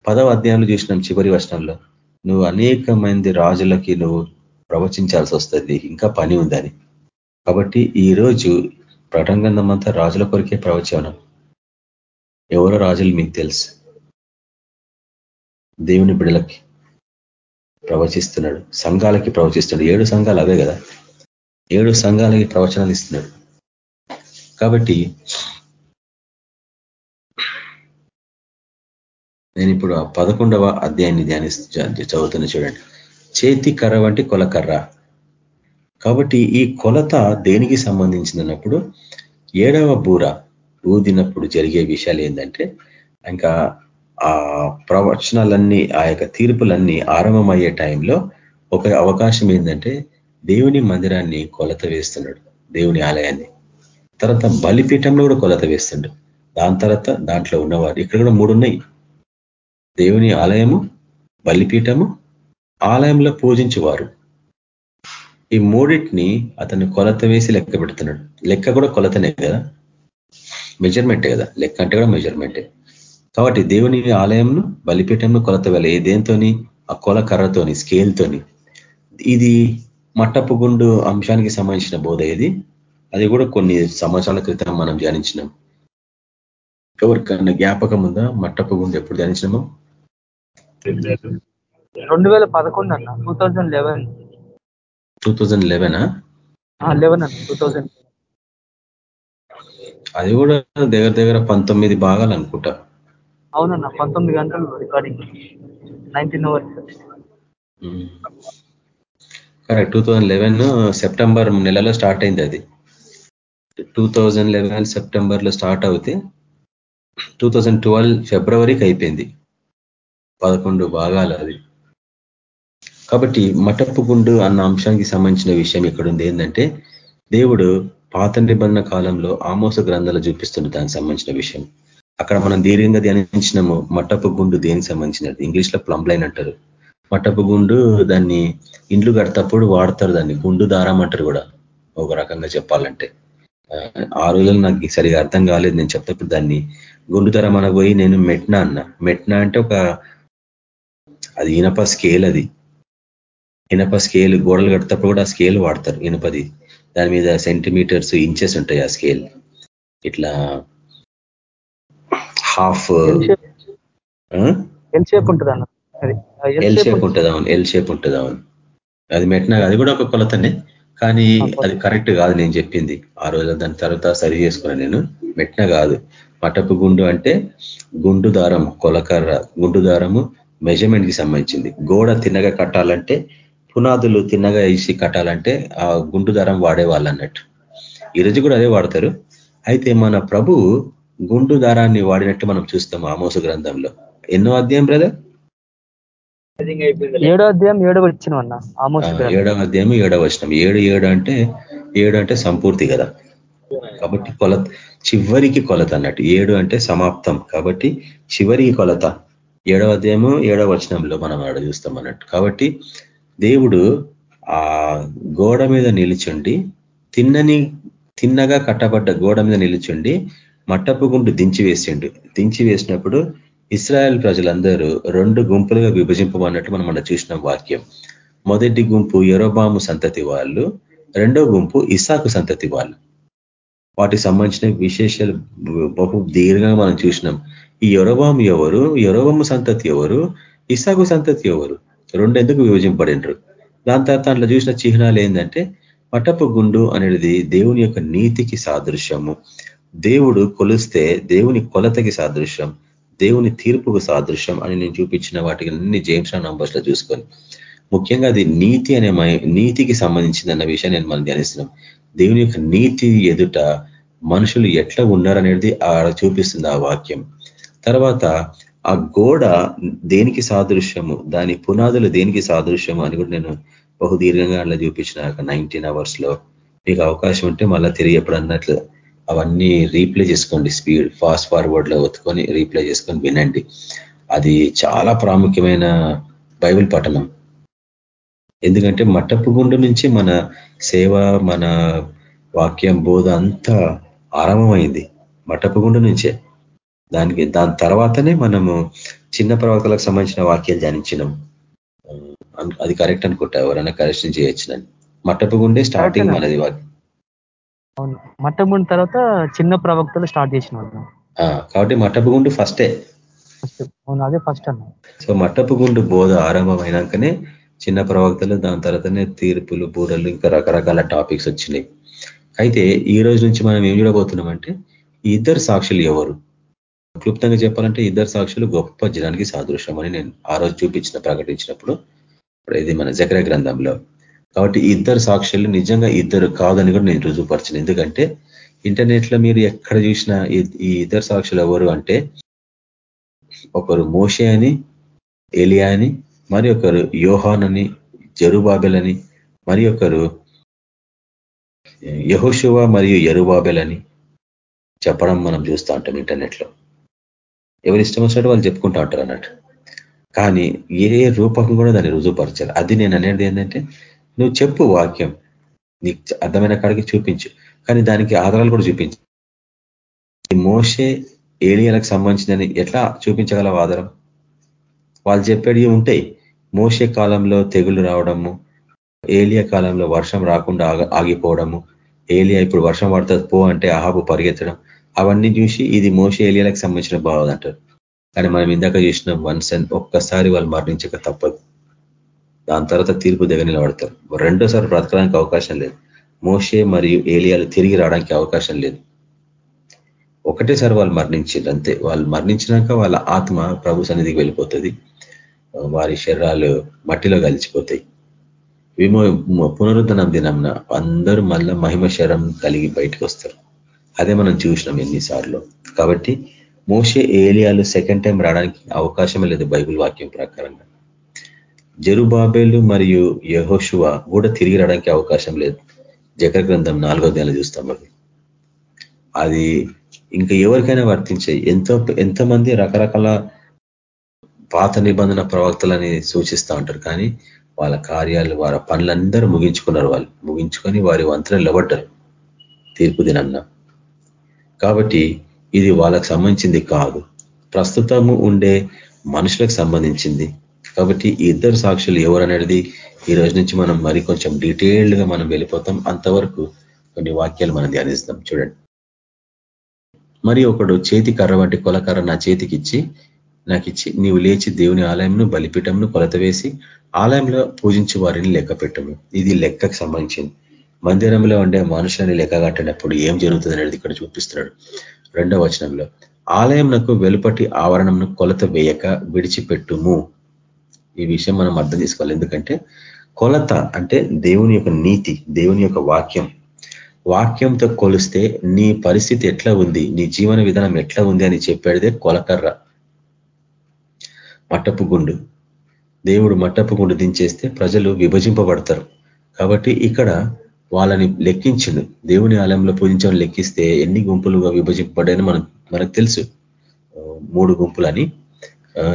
A: పదవ అధ్యాయంలో చూసినాం చివరి వర్షంలో నువ్వు అనేక మంది రాజులకి నువ్వు ప్రవచించాల్సి వస్తుంది. ఇంకా పని ఉందని. కాబట్టి ఈ రోజు ప్రటంగంధం అంతా రాజుల కొరికే ప్రవచనం. ఎవరో రాజులు మీకు తెలుసు? దేవుని బిడలకి ప్రవచిస్తున్నాడు. సంఘాలకి ప్రవచిస్తున్నాడు. ఏడు సంఘాలు అవే కదా? ఏడు సంఘాలకి ప్రవచనాలు ఇస్తున్నాడు. కాబట్టి నేను ఇప్పుడు ఆ పదకొండవ అధ్యాయాన్ని ధ్యాని చదువుతున్న చూడండి. చేతి కర్ర వంటి కొలకర్ర కాబట్టి ఈ కొలత దేనికి సంబంధించిందన్నప్పుడు ఏడవ బూర ఊదినప్పుడు జరిగే విషయాలు ఏంటంటే ఇంకా ఆ ప్రవచనాలన్నీ ఆ యొక్క తీర్పులన్నీ ఆరంభమయ్యే టైంలో ఒక అవకాశం ఏంటంటే దేవుని మందిరాన్ని కొలత వేస్తున్నాడు. దేవుని ఆలయాన్ని. తర్వాత బలిపీఠంలో కూడా కొలత వేస్తుండడు దాని తర్వాత దాంట్లో ఉన్నవారు ఇక్కడ కూడా మూడు ఉన్నాయి. దేవుని ఆలయము బలిపీఠము ఆలయంలో పూజించేవారు. ఈ మూడింటిని అతను కొలత వేసి లెక్క పెడుతున్నాడు. లెక్క కూడా కొలతనే కదా? మెజర్మెంటే కదా? లెక్క అంటే కూడా మెజర్మెంటే కాబట్టి దేవుని ఆలయంను బలిపీఠంను కొలత వేల ఏదేంతోని ఆ కొల కర్రతోని స్కేల్తోని. ఇది మట్టపు గుండు అంశానికి సంబంధించిన బోధ ఇది. అది కూడా కొన్ని సంవత్సరాల క్రితం మనం ధ్యానించినాం. ఎవరికన్నా జ్ఞాపకం ఉందా? మట్టపు గుండు ఎప్పుడు ధ్యానించినామో?
B: రెండు వేల పదకొండు అన్న. Two thousand eleven.
A: Two thousand లెవెనా?
B: Eleven అన్న టూ థౌజండ్.
A: అది కూడా దగ్గర దగ్గర పంతొమ్మిది భాగాలు అనుకుంటా.
B: అవునన్న పంతొమ్మిది గంటలు recording nineteen hours
A: correct two thousand eleven September నెలలో స్టార్ట్ అయింది అది. టూ థౌజండ్ లెవెన్ సెప్టెంబర్లో స్టార్ట్ అవుతే టూ థౌజండ్ ట్వెల్వ్ ఫిబ్రవరికి అయిపోయింది. పదకొండు భాగాలు అది. కాబట్టి మటప్పు గుండు అన్న అంశానికి సంబంధించిన విషయం ఇక్కడ ఉంది ఏంటంటే దేవుడు పాత నిబంధన కాలంలో ఆమోస గ్రంథాలు చూపిస్తుంది దానికి సంబంధించిన విషయం. అక్కడ మనం దీర్ఘంగా ధ్యానించినాము మట్టపు గుండు దేనికి సంబంధించినది. ఇంగ్లీష్లో ప్లంబ్లైన్ అంటారు. మట్టపు గుండు దాన్ని ఇండ్లు కడతప్పుడు వాడతారు దాన్ని. గుండు దారం అంటారు కూడా. ఒక రకంగా చెప్పాలంటే. ఆ రోజులు నాకు సరిగా అర్థం కాలేదు. నేను చెప్తప్పుడు దాన్ని గుండు దారం అనబోయి నేను మెట్నా అన్న. మెట్నా అంటే ఒక అది ఇనప స్కేల్ అది. ఇనప స్కేల్ గోడలు కడతప్పుడు కూడా స్కేల్ వాడతారు ఇనపది దాని మీద సెంటీమీటర్స్ ఇంచెస్ ఉంటాయి ఆ స్కేల్ ఇట్లా హాఫ్
B: ఎల్ షేప్ ఉంటుంది అన్న.
A: ఎల్ షేప్ ఉంటుంది. అవును. ఎల్ షేప్ ఉంటుంది అవును. అది మెట్టిన అది కూడా ఒక కొలతనే. కానీ అది కరెక్ట్ కాదు నేను చెప్పింది. ఆ రోజు దాని తర్వాత సరి చేసుకున్నాను నేను. మెట్న కాదు. మటపు గుండు అంటే గుండు దారం కొలకర్ర. గుండు దారము మెజర్మెంట్కి సంబంధించింది. గోడ తిన్నగా కట్టాలంటే పునాదులు తిన్నగా వేసి కట్టాలంటే ఆ గుండు దారం వాడేవాళ్ళు అన్నట్టు ఈరోజు కూడా అదే వాడతారు. అయితే మన ప్రభు గుండు దారాన్ని వాడినట్టు మనం చూస్తాం ఆమోస గ్రంథంలో. ఎన్నో అధ్యాయం బ్రదర్?
B: ఏడో అధ్యాయం ఏడో వచ్చిన
A: ఏడవ అధ్యాయం ఏడవ వచ్చినాం ఏడు ఏడు అంటే ఏడు అంటే సంపూర్తి కదా. కాబట్టి కొలత చివరికి కొలత అన్నట్టు. ఏడు అంటే సమాప్తం. కాబట్టి చివరికి కొలత. ఏడవ అధ్యాయము ఏడవ వచనంలో మనం ఆడ చూస్తాం అన్నట్టు. కాబట్టి దేవుడు ఆ గోడ మీద నిలిచుండి తిన్నని తిన్నగా కట్టబడ్డ గోడ మీద నిలుచుండి మట్టపు గుండు దించి వేసిండు. దించి వేసినప్పుడు ఇస్రాయల్ ప్రజలందరూ రెండు గుంపులుగా విభజింపమన్నట్టు మనం మన చూసిన వాక్యం. మొదటి గుంపు ఎరోబాము సంతతి వాళ్ళు రెండో గుంపు ఇసాకు సంతతి వాళ్ళు. వాటికి సంబంధించిన విశేషాలు బహు దీర్ఘంగా మనం చూసినాం. ఈ యొరబాము ఎవరు? యొరవమ్మ సంతతి ఎవరు? ఇసాగు సంతతి ఎవరు? రెండెందుకు విభజింపడినరు దాని తర్వాత దాంట్లో చూసిన చిహ్నాలు ఏంటంటే పటపు గుండు అనేది దేవుని యొక్క నీతికి సాదృశ్యము. దేవుడు కొలిస్తే దేవుని కొలతకి సాదృశ్యం దేవుని తీర్పుకు సాదృశ్యం అని నేను చూపించిన వాటికి అన్ని జేమ్స్ నంబర్స్లో చూసుకొని. ముఖ్యంగా అది నీతి అనే నీతికి సంబంధించింది అన్న విషయాన్ని నేను మనం ధ్యానిస్తున్నాం. దేవుని యొక్క నీతి ఎదుట మనుషులు ఎట్లా ఉన్నారనేది ఆడ చూపిస్తుంది ఆ వాక్యం. తర్వాత ఆ గోడ దేనికి సాదృశ్యము? దాని పునాదులు దేనికి సాదృశ్యము అని కూడా నేను బహుదీర్ఘంగా అట్లా చూపించిన నైన్టీన్ అవర్స్లో. మీకు అవకాశం ఉంటే మళ్ళీ తిరిగి ఎప్పుడు అన్నట్లు అవన్నీ రీప్లే చేసుకోండి. స్పీడ్ ఫాస్ట్ ఫార్వర్డ్లో ఒత్తుకొని రీప్లే చేసుకొని వినండి. అది చాలా ప్రాముఖ్యమైన బైబిల్ పఠనం. ఎందుకంటే మట్టపు గుండు నుంచి మన సేవ మన వాక్యం బోధ అంతా ఆరంభమైంది. మట్టపు గుండు నుంచే. దానికి దాని తర్వాతనే మనము చిన్న ప్రవక్తలకు సంబంధించిన వాక్యాలు ధ్యానించినాం. అది కరెక్ట్ అనుకుంటా ఎవరైనా కరెక్షన్ చేయొచ్చునని. మట్టపు గుండే స్టార్టింగ్ మనది వాక్యం
B: అవును. మట్టముండి తర్వాత చిన్న ప్రవక్తలు స్టార్ట్ చేసిన
A: కాబట్టి మట్టపు గుండు ఫస్టే
B: అవును అదే ఫస్ట్ అన్న.
A: సో మట్టపు గుండు బోధ ఆరంభమైనాకనే చిన్న ప్రవక్తలు దాని తర్వాతనే తీర్పులు బూరలు ఇంకా రకరకాల టాపిక్స్ వచ్చినాయి. అయితే ఈ రోజు నుంచి మనం ఏం చూడబోతున్నామంటే ఇద్దరు సాక్షులు ఎవరు? క్లుప్తంగా చెప్పాలంటే ఇద్దరు సాక్షులు గొప్ప జనానికి సాదృశ్యం అని నేను ఆ రోజు చూపించిన ప్రకటించినప్పుడు ఇది మన జకర గ్రంథంలో. కాబట్టి ఇద్దరు సాక్షులు నిజంగా ఇద్దరు కాదని కూడా నేను రుజువుపరిచిన. ఎందుకంటే ఇంటర్నెట్లో మీరు ఎక్కడ చూసినా ఈ ఇద్దరు సాక్షులు ఎవరు అంటే ఒకరు మోషే అని ఎలియా అని మరి ఒకరు యోహాన్ అని జరుబాబెల్ అని మరి ఒకరు యహోశువ మరియు ఎరుబాబెల్ అని చెప్పడం మనం చూస్తూ ఉంటాం ఇంటర్నెట్లో ఎవరి ఇష్టం వచ్చినట్టు వాళ్ళు చెప్పుకుంటూ ఉంటారు అన్నట్టు. కానీ ఏ రూపకం కూడా దాన్ని రుజువుపరచాలి అది నేను అనేది ఏంటంటే నువ్వు చెప్పు వాక్యం. నీకు అర్థమైన కాడికి చూపించు. కానీ దానికి ఆధారాలు కూడా చూపించు. మోసే ఏలియాలకు సంబంధించిందని ఎట్లా చూపించగలవు ఆధారం? వాళ్ళు చెప్పేవి ఉంటాయి. మోసే కాలంలో తెగులు రావడము ఏలియా కాలంలో వర్షం రాకుండా ఆగిపోవడము ఏలియా ఇప్పుడు వర్షం పడుతుంది పో అంటే ఆహాబు పరిగెత్తడం. అవన్నీ చూసి ఇది మోస ఏలియాలకు సంబంధించిన భావం అంటారు కానీ మనం ఇందాక చూసినాం వన్స్ ఒక్కసారి వాళ్ళు మరణించక తప్పదు. దాని తర్వాత తీర్పు దగ్గర నిలబడతారు. రెండోసారి బ్రతకడానికి అవకాశం లేదు. మోషే మరియు ఏలియాలు తిరిగి రావడానికి అవకాశం లేదు. ఒకటేసారి వాళ్ళు మరణించారు. అంతే. వాళ్ళు మరణించినాక వాళ్ళ ఆత్మ ప్రభు సన్నిధికి వెళ్ళిపోతుంది. వారి శరీరాలు మట్టిలో కలిసిపోతాయి. విమో పునరుద్ధనం దినంన అందరూ మళ్ళా మహిమ శరం కలిగి బయటకు వస్తారు. అదే మనం చూసినాం ఎన్నిసార్లు. కాబట్టి మోసే ఏలియాలు సెకండ్ టైం రావడానికి అవకాశమే లేదు బైబుల్ వాక్యం ప్రకారంగా. జరుబాబేలు మరియు యహోశువ కూడా తిరిగి రావడానికి అవకాశం లేదు. జకర గ్రంథం నాలుగో నెల చూస్తాం అది అది ఇంకా ఎవరికైనా వర్తించాయి ఎంతో ఎంతమంది రకరకాల పాత నిబంధన ప్రవక్తలని సూచిస్తూ ఉంటారు. కానీ వాళ్ళ కార్యాలు వారి పనులందరూ ముగించుకున్నారు వాళ్ళు. ముగించుకొని వారి వంతులు నిలబడ్డారు. తీర్పు దినన్న కాబట్టి ఇది వాళ్ళకు సంబంధించింది కాదు. ప్రస్తుతము ఉండే మనుషులకు సంబంధించింది. కాబట్టి ఇద్దరు సాక్షులు ఎవరనేది ఈ రోజు నుంచి మనం మరి కొంచెం డీటెయిల్డ్గా మనం వెళ్ళిపోతాం. అంతవరకు కొన్ని వాక్యాలు మనం ధ్యానిస్తాం. చూడండి. మరి ఒకడు చేతి కర్ర వంటి కొలకర్ర నా చేతికి ఇచ్చి నాకు ఇచ్చి నీవు లేచి దేవుని ఆలయంను బలిపీఠంను కొలత వేసి ఆలయంలో పూజించి వారిని లెక్క పెట్టము. ఇది లెక్కకు సంబంధించింది. మందిరంలో ఉండే మనుషుల్ని లెక్కగట్టేటప్పుడు ఏం జరుగుతుంది అనేది ఇక్కడ చూపిస్తున్నాడు. రెండవ వచనంలో ఆలయంనకు వెలుపటి ఆవరణంను కొలత వేయక విడిచిపెట్టుము. ఈ విషయం మనం అర్థం చేసుకోవాలి. ఎందుకంటే కొలత అంటే దేవుని యొక్క నీతి దేవుని యొక్క వాక్యం. వాక్యంతో కొలిస్తే నీ పరిస్థితి ఎట్లా ఉంది నీ జీవన విధానం ఎట్లా ఉంది అని చెప్పేదే కొలకర్ర. మట్టపు గుండు. దేవుడు మట్టపు గుండు దించేస్తే ప్రజలు విభజింపబడతారు. కాబట్టి ఇక్కడ వాళ్ళని లెక్కించిండు దేవుని ఆలయంలో పూజించడం లెక్కిస్తే ఎన్ని గుంపులుగా విభజింపబడని మనం మనకు తెలుసు. మూడు గుంపులని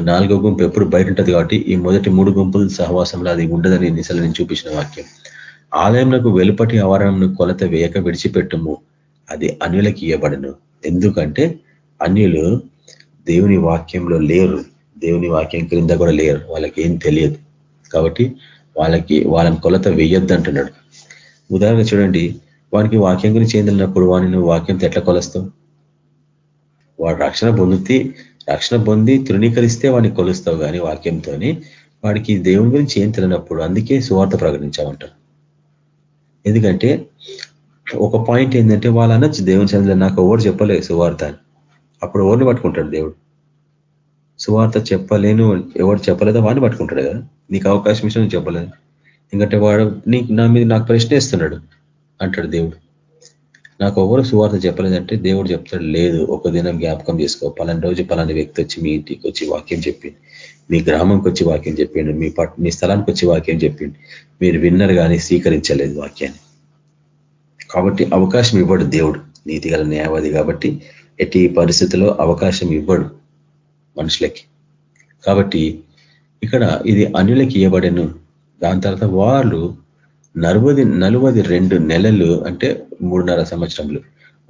A: నాలుగో గుంపు ఎప్పుడు బయట ఉంటుంది కాబట్టి ఈ మొదటి మూడు గుంపుల సహవాసంలో అది ఉండదని ఎన్నిసార్లు నేను చూపించిన వాక్యం. ఆలయంలో వెలుపటి ఆవరణను కొలత వేయక విడిచిపెట్టము. అది అన్యులకి ఇవ్వబడను ఎందుకంటే అన్యులు దేవుని వాక్యంలో లేరు. దేవుని వాక్యం క్రింద కూడా లేరు. వాళ్ళకి ఏం తెలియదు. కాబట్టి వాళ్ళకి వాళ్ళని కొలత వేయొద్దు అంటున్నాడు ఉదాహరణ చూడండి. వానికి వాక్యం గురించి ఏం తెలినప్పుడు వాడిని నువ్వు వాక్యంతో ఎట్లా కొలుస్తావు. వాడు రక్షణ పొందుతి రక్షణ పొంది తృణీకరిస్తే వాడిని కొలుస్తావు కానీ వాక్యంతో వాడికి దేవుని గురించి ఏం తెలియనప్పుడు అందుకే సువార్త ప్రకటించామంటారు. ఎందుకంటే ఒక పాయింట్ ఏంటంటే వాళ్ళు అనొచ్చు దేవుని చంద్ర నాకు ఎవరు చెప్పలేదు సువార్త అని. అప్పుడు ఎవరిని పట్టుకుంటాడు దేవుడు? సువార్త చెప్పలేను ఎవరు చెప్పలేదో వాడిని పట్టుకుంటాడు కదా. నీకు అవకాశం ఇచ్చిన చెప్పలేదు? ఎందుకంటే వాడు నీకు నా మీద నాకు ప్రశ్నిస్తున్నాడు అంటాడు దేవుడు. నాకు ఎవరు సువార్త చెప్పలేదంటే దేవుడు చెప్తాడు లేదు ఒక దినం జ్ఞాపకం చేసుకో. పలాని రోజు పలాని వ్యక్తి వచ్చి మీ ఇంటికి వచ్చి వాక్యం చెప్పింది మీ గ్రామంకి వచ్చి వాక్యం చెప్పిండు. మీ పట్ మీ స్థలానికి వచ్చి వాక్యం చెప్పిండు. మీరు విన్నర్ కానీ స్వీకరించలేదు వాక్యాన్ని. కాబట్టి అవకాశం ఇవ్వడు దేవుడు. నీతిగల న్యాయవాది కాబట్టి ఎట్టి పరిస్థితిలో అవకాశం ఇవ్వడు మనుషులకి. కాబట్టి ఇక్కడ ఇది అనులకి ఇవ్వబడను. దాని తర్వాత వాళ్ళు నలువది నలువది రెండు నెలలు అంటే మూడున్నర సంవత్సరంలో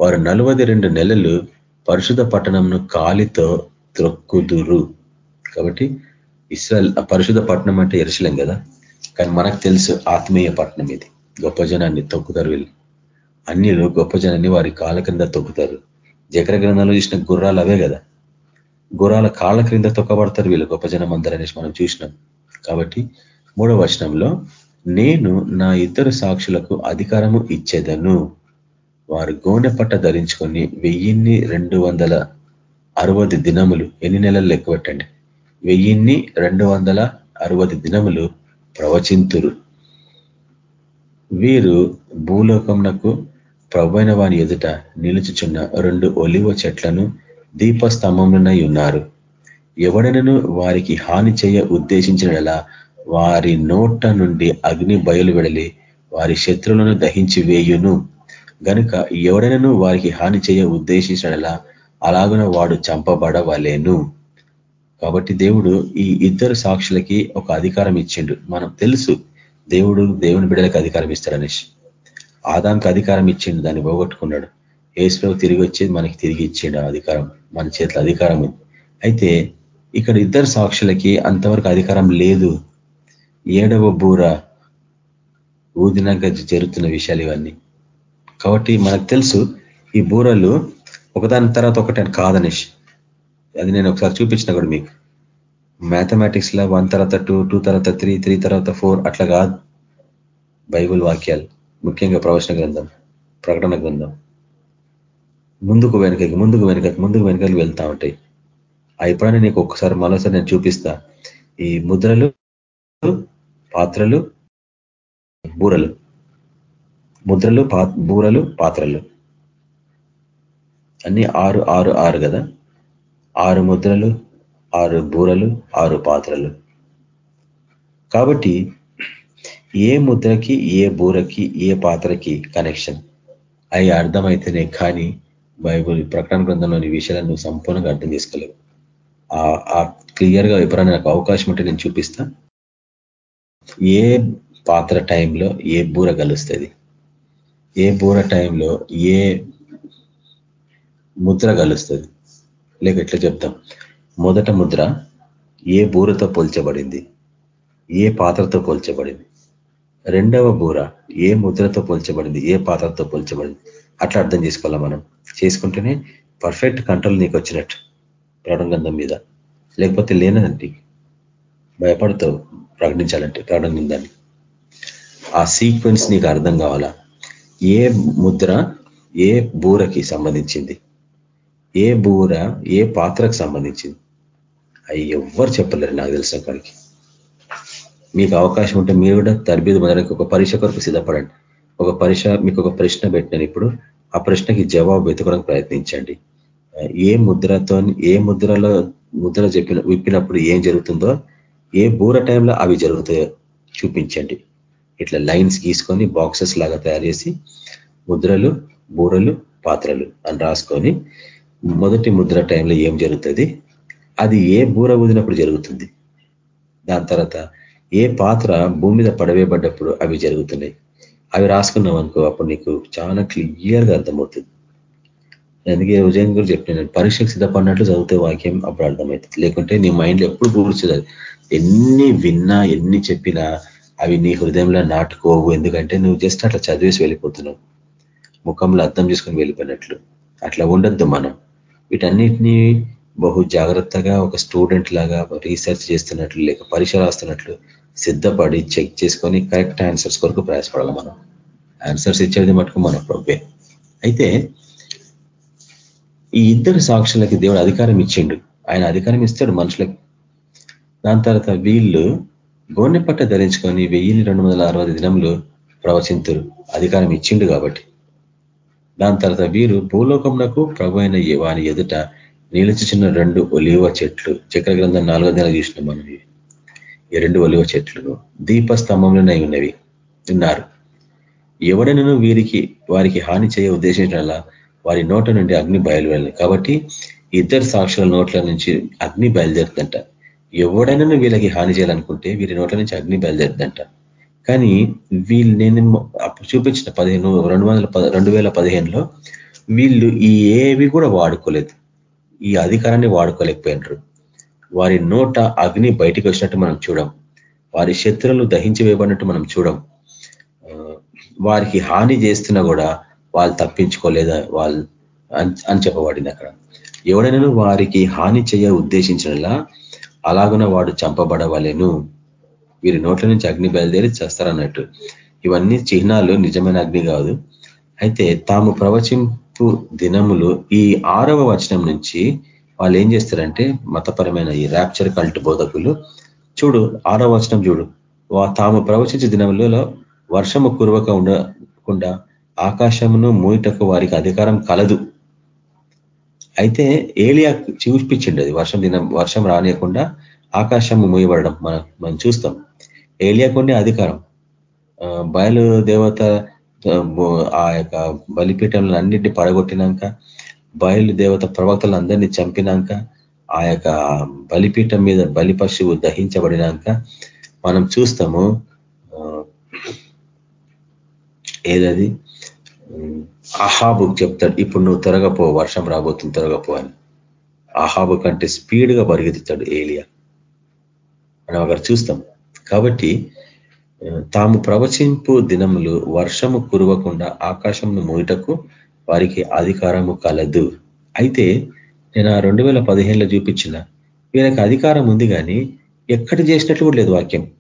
A: వారు నలువది రెండు నెలలు పరిశుధ పట్టణంను కాలితో త్రొక్కుదురు. కాబట్టి ఇస్రాయల్ పరిశుధ పట్టణం అంటే ఎరసలేం కదా? కానీ మనకు తెలుసు ఆత్మీయ పట్టణం ఇది. గొప్ప జనాన్ని తొక్కుతారు వీళ్ళు. అన్యులు గొప్ప జనాన్ని వారి కాళ్ళ క్రింద తొక్కుతారు. జకర గ్రంథంలో చూసిన గుర్రాలు అవే కదా? గుర్రాల కాళ్ళ క్రింద తొక్కబడతారు వీళ్ళు గొప్ప జనం అందరనేసి మనం చూసినాం. కాబట్టి మూడవ వచనంలో నేను నా ఇద్దరు సాక్షులకు అధికారము ఇచ్చేదను. వారు గోనె పట్ట ధరించుకొని వెయ్యిన్ని రెండు వందల అరవది దినములు ఎన్ని నెలలు లెక్క పెట్టండి. వెయ్యిన్ని రెండు వందల అరవది దినములు ప్రవచింతురు. వీరు భూలోకమునకు ప్రభైన వాని ఎదుట నిలుచుచున్న రెండు ఒలివ చెట్లను దీపస్తంభమునై ఉన్నారు. ఎవడనను వారికి హాని చేయ ఉద్దేశించిన వారి నోట నుండి అగ్ని బయలు వెడలి వారి శత్రువులను దహించి వేయును. గనుక ఎవడనను వారికి హాని చేయ ఉద్దేశించడలా అలాగున వాడు చంపబడవలేను. కాబట్టి దేవుడు ఈ ఇద్దరు సాక్షులకి ఒక అధికారం ఇచ్చిండు. మనం తెలుసు దేవుడు దేవుని బిడ్డలకు అధికారం ఇస్తాడనేసి ఆదాంకి అధికారం ఇచ్చిండు దాన్ని పోగొట్టుకున్నాడు. ఏసులో తిరిగి వచ్చేది మనకి తిరిగి ఇచ్చిండు అధికారం. మన చేతిలో అధికారం ఉంది. అయితే ఇక్కడ ఇద్దరు సాక్షులకి అంతవరకు అధికారం లేదు. ఏడవ బూర ఊదినాక జరుగుతున్న విషయాలు ఇవన్నీ. కాబట్టి మనకు తెలుసు ఈ బూరలు ఒకదాని తర్వాత ఒకటి కాదనేష్ అది నేను ఒకసారి చూపించిన కూడా మీకు. మ్యాథమెటిక్స్లో వన్ తర్వాత టూ టూ తర్వాత త్రీ త్రీ తర్వాత ఫోర్ అట్లా కాదు. బైబుల్ వాక్యాలు ముఖ్యంగా ప్రవచన గ్రంథం ప్రకటన గ్రంథం. ముందుకు వెనుకకి ముందుకు వెనుకకి ముందుకు వెనకకి వెళ్తా ఉంటాయి. ఎప్పుడైనా నీకు ఒక్కసారి మరోసారి నేను చూపిస్తా. ఈ ముద్రలు పాత్రలు బూరలు. ముద్రలు బూరలు పాత్రలు. అన్ని ఆరు ఆరు ఆరు కదా? ఆరు ముద్రలు ఆరు బూరలు ఆరు పాత్రలు. కాబట్టి ఏ ముద్రకి ఏ బూరకి ఏ పాత్రకి కనెక్షన్ అవి అర్థమైతేనే కానీ బైబుల్ ప్రకటన గ్రంథంలోని విషయాలను సంపూర్ణంగా అర్థం చేసుకోలేవు. ఆ క్లియర్గా ఎప్పుడైనా నాకు అవకాశం ఉంటే నేను చూపిస్తాను ఏ పాత్ర టైంలో ఏ బూర కలుస్తుంది? ఏ బూర టైంలో ఏ ముద్ర కలుస్తుంది? లేక ఎట్లా చెప్తాం? మొదట ముద్ర ఏ బూరతో పోల్చబడింది? ఏ పాత్రతో పోల్చబడింది? రెండవ బూర ఏ ముద్రతో పోల్చబడింది? ఏ పాత్రతో పోల్చబడింది? అట్లా అర్థం చేసుకోవాలా మనం? చేసుకుంటేనే పర్ఫెక్ట్ కంట్రోల్ నీకు వచ్చినట్టు. ప్రాణగంధం మీద. లేకపోతే లేనదండి. భయపడతావు. ప్రకటించాలంటే ప్రాణగంధాన్ని ఆ సీక్వెన్స్ నీకు అర్థం కావాలా? ఏ ముద్ర ఏ బూరకి సంబంధించింది? ఏ బూర ఏ పాత్రకు సంబంధించింది? అవి ఎవ్వరు చెప్పలేరు నాకు తెలిసిన కాడికి మీకు అవకాశం ఉంటే మీరు కూడా తరబీదు మొదలకి ఒక పరీక్ష కొరకు సిద్ధపడండి. ఒక పరీక్ష మీకు ఒక ప్రశ్న పెట్టినాను ఇప్పుడు. ఆ ప్రశ్నకి జవాబు వెతుకోవడానికి ప్రయత్నించండి. ఏ ముద్రతో ఏ ముద్రలో ముద్ర చెప్పిన విప్పినప్పుడు ఏం జరుగుతుందో ఏ బూర టైంలో అవి జరుగుతాయో చూపించండి. ఇట్లా లైన్స్ గీసుకొని బాక్సెస్ లాగా తయారు చేసి ముద్రలు బూరలు పాత్రలు అని రాసుకొని మొదటి ముద్ర టైంలో ఏం జరుగుతుంది? అది ఏ బూర ఊదినప్పుడు జరుగుతుంది? దాని తర్వాత ఏ పాత్ర భూమి మీద పడవేయబడ్డప్పుడు అవి జరుగుతున్నాయి? అవి రాసుకున్నాం అనుకో అప్పుడు నీకు చాలా క్లియర్గా అర్థమవుతుంది. అందుకే ఉదయం కూడా చెప్పిన పరీక్షకు సిద్ధపడినట్లు చదివితే వాక్యం అప్పుడు అర్థమవుతుంది. లేకుంటే నీ మైండ్లో ఎప్పుడు కూర్చుంది ఎన్ని విన్నా ఎన్ని చెప్పినా అవి నీ హృదయంలో నాటుకోవు. ఎందుకంటే నువ్వు జస్ట్ అట్లా చదివేసి వెళ్ళిపోతున్నావు. ముఖంలో అర్థం చేసుకొని వెళ్ళిపోయినట్లు. అట్లా ఉండొద్దు మనం. వీటన్నిటినీ బహు జాగ్రత్తగా ఒక స్టూడెంట్ లాగా రీసెర్చ్ చేస్తున్నట్లు లేక పరీక్ష రాస్తున్నట్లు సిద్ధపడి చెక్ చేసుకొని కరెక్ట్ ఆన్సర్స్ కొరకు ప్రయాసపడాలి మనం. ఆన్సర్స్ ఇచ్చేది మటుకు మన ప్రభే. అయితే ఈ ఇద్దరు సాక్షులకి దేవుడు అధికారం ఇచ్చిండు. ఆయన అధికారం ఇస్తాడు మనుషులకు. దాని తర్వాత వీళ్ళు గోనె పట్ట ధరించుకొని వెయ్యి రెండు వందల అరవై దినంలో ప్రవచింతురు. అధికారం ఇచ్చిండు కాబట్టి. దాని తర్వాత వీరు భూలోకమునకు ప్రభు అయిన వాని ఎదుట నిలిచిచున్న రెండు ఒలివ చెట్లు చక్ర గ్రంథం నాలుగో నెల చూసిన మనం ఈ రెండు ఒలివ చెట్లు దీపస్తంభంలోనే ఉన్నవి ఉన్నారు ఎవడనను వీరికి వారికి హాని చేయ ఉద్దేశించాల వారి నోట నుండి అగ్ని బయలువెళ్ళి కాబట్టి ఇద్దరు సాక్షుల నోట్ల నుంచి అగ్ని బయలుదేరుతుందంట. ఎవడైనా వీళ్ళకి హాని చేయాలనుకుంటే వీరి నోట్ల నుంచి అగ్ని బయలుదేరుతుందంట కానీ వీళ్ళు నేను అప్పుడు చూపించిన పదిహేను రెండు వందల రెండు వేల పదిహేనులో వీళ్ళు ఈ ఏవి కూడా వాడుకోలేదు. ఈ అధికారాన్ని వాడుకోలేకపోయినరు. వారి నోట అగ్ని బయటికి వచ్చినట్టు మనం చూడం. వారి శత్రులు దహించి వేయబడినట్టు మనం చూడం. వారికి హాని చేస్తున్నా కూడా వాళ్ళు తప్పించుకోలేదా వాళ్ళు అని చెప్పబడింది అక్కడ. ఎవడైనా వారికి హాని చేయ ఉద్దేశించినలా అలాగున వాడు చంపబడవలేను. వీరి నోట్ల నుంచి అగ్ని బయలుదేరి చేస్తారన్నట్టు. ఇవన్నీ చిహ్నాలు నిజమైన అగ్ని కాదు. అయితే తాము ప్రవచింపు దినములు ఈ ఆరవ వచనం నుంచి వాళ్ళు ఏం చేస్తారంటే మతపరమైన ఈ ర్యాప్చర్ కల్ట్ బోధకులు చూడు ఆరవ వచనం చూడు. తాము ప్రవచించే దినములలో వర్షము కురవక ఉండకుండా ఆకాశమును మూయటకు వారికి అధికారం కలదు. అయితే ఏలియా చూపించండి అది వర్షం దినం వర్షం రానియకుండా ఆకాశం మూయబడడం మనం మనం చూస్తాం. ఏలియాకుండే అధికారం. బయలు దేవత ఆ యొక్క బలిపీఠంలో అన్నింటినీ పడగొట్టినాక బయలు దేవత ప్రవక్తలు అందరినీ చంపినాక ఆ యొక్క బలిపీఠం మీద బలి పశువు దహించబడినాక మనం చూస్తాము ఏదది? అహాబుకు చెప్తాడు ఇప్పుడు నువ్వు త్వరగా పో వర్షం రాబోతుంది త్వరగా పో అని. అహాబు కంటే స్పీడ్గా పరిగెత్తుతాడు ఏలియా. మనం అక్కడ చూస్తాం. కాబట్టి తాము ప్రవచింపు దినములు వర్షము కురవకుండా ఆకాశంను మూయటకు వారికి అధికారము కలదు. అయితే నేను ఆ రెండు వేల పదిహేనులో చూపించిన వీళ్ళకి అధికారం ఉంది కానీ ఎక్కడ చేసినట్లు కూడా లేదు వాక్యం.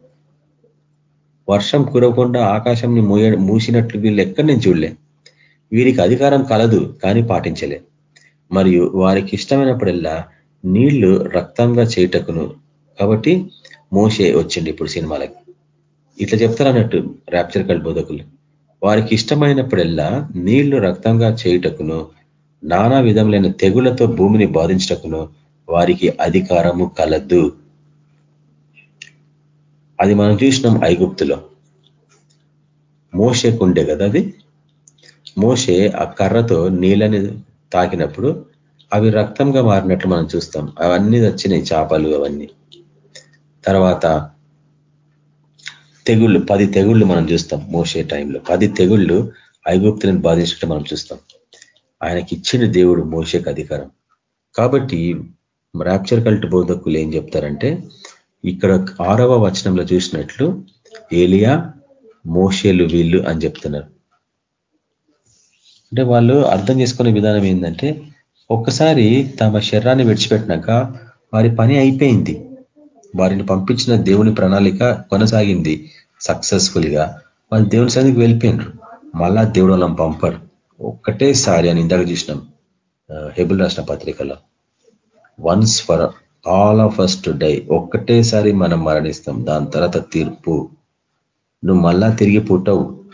A: వర్షం కురవకుండా ఆకాశంని మూయ మూసినట్లు వీళ్ళు ఎక్కడి నుంచి చూడలే? వీరికి అధికారం కలదు కానీ పాటించలే. మరియు వారికి ఇష్టమైనప్పుడల్లా నీళ్ళు రక్తంగా చేయటకును. కాబట్టి మోసే వచ్చింది ఇప్పుడు సినిమాలకి. ఇట్లా చెప్తారు అన్నట్టు ర్యాప్చర్ కల్ బోధకులు. వారికి ఇష్టమైనప్పుడల్లా నీళ్ళు రక్తంగా చేయుటకును నానా విధములైన తెగులతో భూమిని బాధించటకును వారికి అధికారము కలదు. అది మనం చూసినాం ఐగుప్తులో. మోసేకుండే కదా అది? మోషే ఆ కర్రతో నీళ్ళని తాకినప్పుడు అవి రక్తంగా మారినట్లు మనం చూస్తాం. అవన్నీ వచ్చినాయి చేపలు అవన్నీ. తర్వాత తెగుళ్ళు పది తెగుళ్ళు మనం చూస్తాం మోసే టైంలో. పది తెగుళ్ళు ఐగుప్తులను బాధించినట్టు మనం చూస్తాం. ఆయనకి ఇచ్చిన దేవుడు మోసేకి అధికారం. కాబట్టి ర్యాప్చర్ కల్ట్ బోధకులు ఏం చెప్తారంటే ఇక్కడ ఆరవ వచనంలో చూసినట్లు ఏలియా మోషేలు వీళ్ళు అని చెప్తున్నారు. అంటే వాళ్ళు అర్థం చేసుకునే విధానం ఏంటంటే ఒక్కసారి తమ శరీరాన్ని విడిచిపెట్టినాక వారి పని అయిపోయింది. వారిని పంపించిన దేవుని ప్రణాళిక కొనసాగింది సక్సెస్ఫుల్గా. వాళ్ళు దేవుని సన్నిధికి వెళ్ళిపోయినారు. మళ్ళా దేవుడు వాళ్ళని పంపరు. ఒక్కటేసారి అని ఇందాక చూసినాం. హెబుల్ రాసిన పత్రికలో. Once for all of us to die ఒక్కటేసారి మనం మరణిస్తాం. దాని తర్వాత తీర్పు. నువ్వు మళ్ళా తిరిగి పుట్టవు.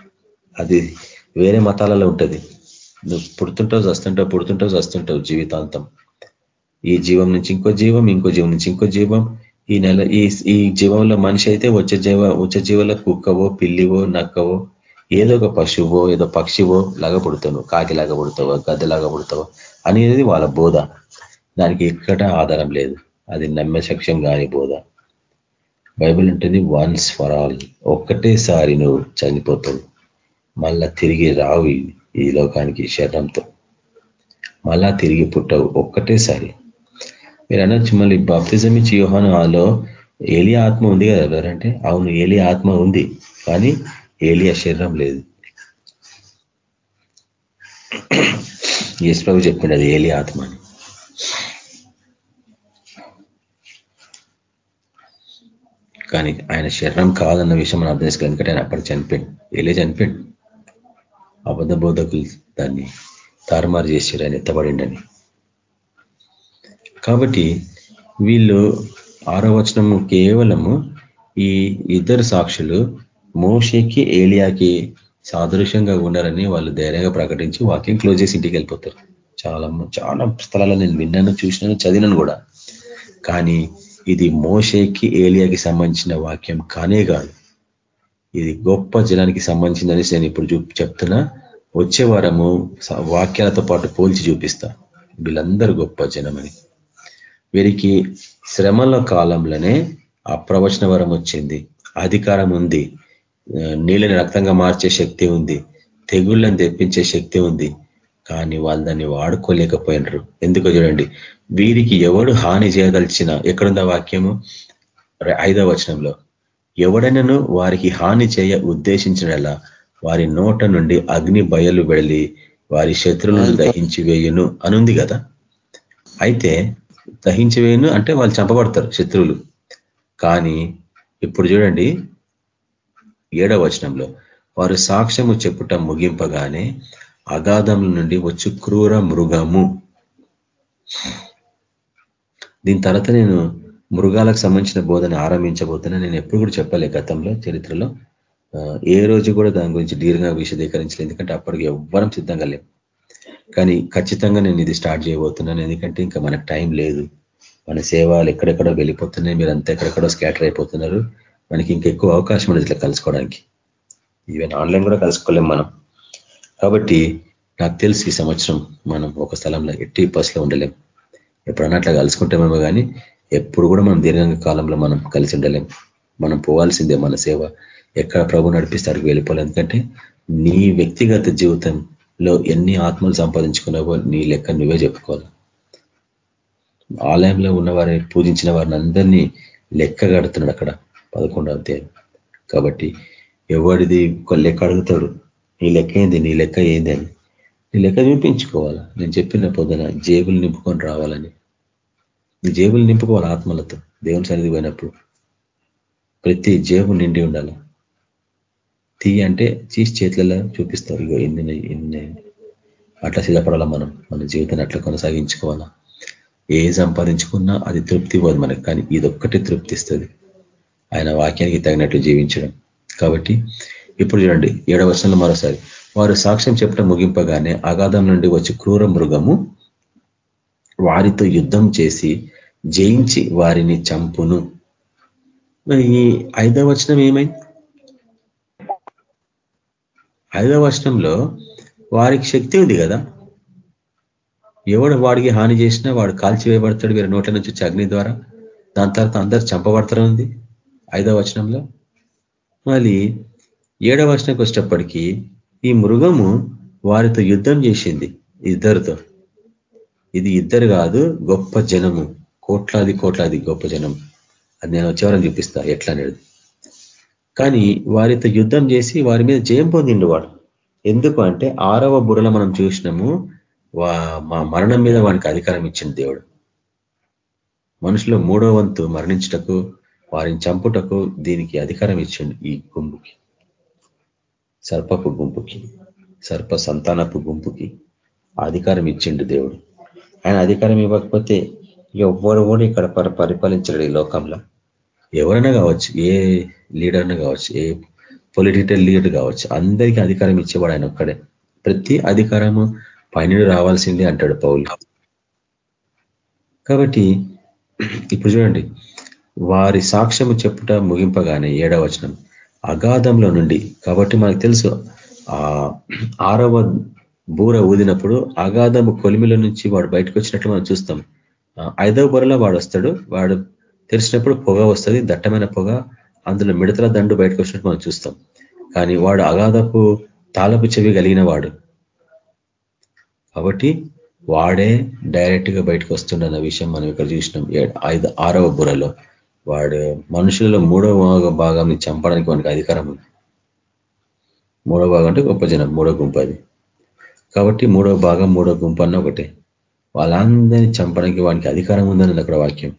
A: అది వేరే మతాలలో ఉంటుంది. నువ్వు పుడుతుంటావు చస్తుంటావు పుడుతుంటావు చస్తుంటావు జీవితాంతం. ఈ జీవం నుంచి ఇంకో జీవం ఇంకో జీవం నుంచి ఇంకో జీవం. ఈ నెల ఈ ఈ జీవంలో మనిషి అయితే వచ్చే జీవ వచ్చే జీవంలో కుక్కవో పిల్లివో నక్కవో ఏదో ఒక పశువో ఏదో పక్షివో లాగా పుడతావు కాకిలాగా పుడతావో గద్దెలాగా పుడతావో అనేది వాళ్ళ బోధ. దానికి ఎక్కడ ఆధారం లేదు. అది నమ్మశక్ష్యం కాని బోధ. బైబిల్ ఉంటుంది వన్స్ ఫర్ ఆల్ ఒక్కటేసారి నువ్వు చనిపోతావు. మళ్ళా తిరిగి రావు ఈ లోకానికి శరీరంతో మళ్ళా తిరిగి పుట్టవు ఒక్కటేసారి మీరు అనొచ్చు మళ్ళీ బాప్తిజం ఇచ్చి యోహాను ఆలో ఏలియా ఆత్మ ఉంది కదా ఎవరంటే? అవును ఏలియా ఆత్మ ఉంది కానీ ఏలియా శరీరం లేదు. యేసుప్రభు చెప్పిండు అది ఏలియా ఆత్మ అని. కానీ ఆయన శరీరం కాదన్న విషయం మనం అర్థం చేసుకోవాలి ఎందుకంటే ఆయన అప్పటికి చనిపోయింది ఏలే చనిపోయింది అబద్ధ బోధకులు దాన్ని తారుమారు చేశారు ఆయన ఎత్తబడిండని. కాబట్టి వీళ్ళు ఆరో వచనము కేవలము ఈ ఇద్దరు సాక్షులు మోషేకి ఏలియాకి సాదృశ్యంగా ఉన్నారని వాళ్ళు ధైర్యంగా ప్రకటించి వాక్యం క్లోజ్ చేసి ఇంటికి వెళ్ళిపోతారు. చాలా చాలా స్థలాల్లో నేను విన్నాను చూసినాను చదివినాను కూడా. కానీ ఇది మోషేకి ఏలియాకి సంబంధించిన వాక్యం కానే కాదు. ఇది గొప్ప జనానికి సంబంధించిందని నేను ఇప్పుడు చెప్తున్నా. వచ్చే వారము వాక్యాలతో పాటు పోల్చి చూపిస్తా. వీళ్ళందరూ గొప్ప జనమని వీరికి శ్రమల కాలంలోనే ఆ ప్రవచన వరం వచ్చింది. అధికారం ఉంది. నీళ్ళని రక్తంగా మార్చే శక్తి ఉంది. తెగుళ్ళని తెప్పించే శక్తి ఉంది. కానీ వాళ్ళు దాన్ని వాడుకోలేకపోయినరు. ఎందుకో చూడండి. వీరికి ఎవడు హాని చేయదలిచిన ఎక్కడుందా వాక్యము? ఐదవ వచనంలో. ఎవడైనాను వారికి హాని చేయ ఉద్దేశించినలా వారి నోట నుండి అగ్ని బయలు వెళ్ళి వారి శత్రువులను దహించి వేయును అనుంది కదా? అయితే దహించి వేయును అంటే వాళ్ళు చంపబడతారు శత్రువులు. కానీ ఇప్పుడు చూడండి ఏడవ వచనంలో వారు సాక్ష్యము చెప్పుట ముగింపగానే అగాధం నుండి వచ్చు క్రూర మృగము. దీని తర్వాత నేను మృగాలకు సంబంధించిన బోధన ఆరంభించబోతున్నా నేను ఎప్పుడు కూడా చెప్పలే గతంలో చరిత్రలో. ఏ రోజు కూడా దాని గురించి దీర్ఘంగా విశదీకరించలేదు. ఎందుకంటే అప్పటికి ఎవ్వరం సిద్ధంగా లేవు కానీ ఖచ్చితంగా నేను ఇది స్టార్ట్ చేయబోతున్నాను. ఎందుకంటే ఇంకా మనకు టైం లేదు. మన సేవలు ఎక్కడెక్కడో వెళ్ళిపోతున్నాయి. మీరు అంతా ఎక్కడెక్కడో స్కాటర్ అయిపోతున్నారు. మనకి ఇంకెక్కువ అవకాశం ఉండదు ఇట్లా కలుసుకోవడానికి. ఈవెన్ ఆన్లైన్ కూడా కలుసుకోలేం మనం. కాబట్టి నాకు తెలిసి ఈ సంవత్సరం మనం ఒక స్థలంలో ఎట్టి బస్లో ఉండలేం. ఎప్పుడన్నా అట్లా కలుసుకుంటామేమో కానీ ఎప్పుడు కూడా మనం దీర్ఘంగా కాలంలో మనం కలిసి ఉండలేం. మనం పోవాల్సిందే మన సేవ. ఎక్కడ ప్రభు నడిపిస్తే వెళ్ళిపోవాలి. ఎందుకంటే నీ వ్యక్తిగత జీవితంలో ఎన్ని ఆత్మలు సంపాదించుకున్నావో నీ లెక్క నువ్వే చెప్పుకోవాలి. ఆలయంలో ఉన్నవారిని పూజించిన వారిని అందరినీ లెక్క కడుతున్నాడు అక్కడ పదకొండవ అధ్యాయం. కాబట్టి ఎవడిది లెక్క అడుగుతాడు? నీ లెక్క ఏంది? నీ లెక్క ఏంది అని. నీ లెక్క చూపించుకోవాలా. నేను చెప్పిన పొద్దున జేబులు నింపుకొని రావాలని. జేబులు నింపుకోవాలి ఆత్మలతో. దేవుని సన్నిధి పోయినప్పుడు ప్రతి జేబు నిండి ఉండాలి. తీ అంటే చీసి చేతులలో చూపిస్తారు ఇగో ఎన్ని ఎన్ని అట్లా సిద్ధపడాలా మనం? మన జీవితాన్ని అట్లా కొనసాగించుకోవాలా? ఏ సంపాదించుకున్నా అది తృప్తి పోదు మనకు కానీ ఇదొక్కటి తృప్తిస్తుంది. ఆయన వాక్యానికి తగినట్లు జీవించడం. కాబట్టి ఇప్పుడు చూడండి ఏడవ వర్షంలో మరోసారి వారు సాక్ష్యం చెప్పడం ముగింపగానే అగాధం నుండి వచ్చి క్రూర మృగము వారితో యుద్ధం చేసి జయించి వారిని చంపును. మరి ఈ ఐదవ వచనం ఏమైంది? ఐదవ వచనంలో వారికి శక్తి ఉంది కదా. ఎవడు వాడికి హాని చేసినా వాడు కాల్చివేయబడతాడు వీరి నోట్ల నుంచి వచ్చే అగ్ని ద్వారా. దాని తర్వాత అందరు చంపబడతారుంది ఐదవ వచనంలో. మళ్ళీ ఏడవ వచనంకి వచ్చేటప్పటికీ ఈ మృగము వారితో యుద్ధం చేసింది ఇద్దరితో. ఇది ఇద్దరు కాదు గొప్ప జనము. కోట్లాది కోట్లాది గొప్ప జనం. అది నేను వచ్చేవారని చూపిస్తా ఎట్లా అనేది. కానీ వారితో యుద్ధం చేసి వారి మీద జయం పొందిండు వాడు. ఎందుకు అంటే ఆరవ బుర్రలో మనం చూసినాము మా మరణం మీద వానికి అధికారం ఇచ్చింది దేవుడు. మనుషులు మూడో వంతు మరణించటకు వారిని చంపుటకు దీనికి అధికారం ఇచ్చిండు ఈ గుంపుకి. సర్పపు గుంపుకి సర్ప సంతానపు గుంపుకి అధికారం ఇచ్చిండు దేవుడు. ఆయన అధికారం ఇవ్వకపోతే ఎవ్వరు కూడా ఇక్కడ పరిపాలించలేడు ఈ లోకంలో. ఎవరైనా కావచ్చు ఏ లీడర్ను కావచ్చు ఏ పొలిటికల్ లీడర్ కావచ్చు అందరికీ అధికారం ఇచ్చేవాడు ఆయన ఒక్కడే. ప్రతి అధికారము పైన రావాల్సిందే అంటాడు పౌలు. కాబట్టి ఇప్పుడు చూడండి. వారి సాక్ష్యము చెప్పుట ముగింపగానే ఏడవచనం అగాధంలో నుండి కాబట్టి మనకు తెలుసు ఆ ఆరవ బూర ఊదినప్పుడు అగాధము కొలిమిల నుంచి వాడు బయటకు వచ్చినట్లు మనం చూస్తాం. ఐదవ బొరలో వాడు వస్తాడు. వాడు తెరిచినప్పుడు పొగ వస్తుంది దట్టమైన పొగ. అందులో మిడతల దండు బయటకు వచ్చినట్టు మనం చూస్తాం. కానీ వాడు అగాధపు తాళపు చెవి కలిగిన వాడు. కాబట్టి వాడే డైరెక్ట్గా బయటకు వస్తుండన్న విషయం మనం ఇక్కడ చూసినాం. ఐదు ఆరవ బుర్రలో వాడు మనుషులలో మూడవ భాగాన్ని చంపడానికి మనకి అధికారం ఉంది. మూడో భాగం అంటే గొప్ప జనం మూడో గుంపు అది. కాబట్టి మూడవ భాగం మూడో గుంపు అన్న ఒకటే. వాళ్ళందరినీ చంపడానికి వానికి అధికారం ఉందని అక్కడ వాక్యం.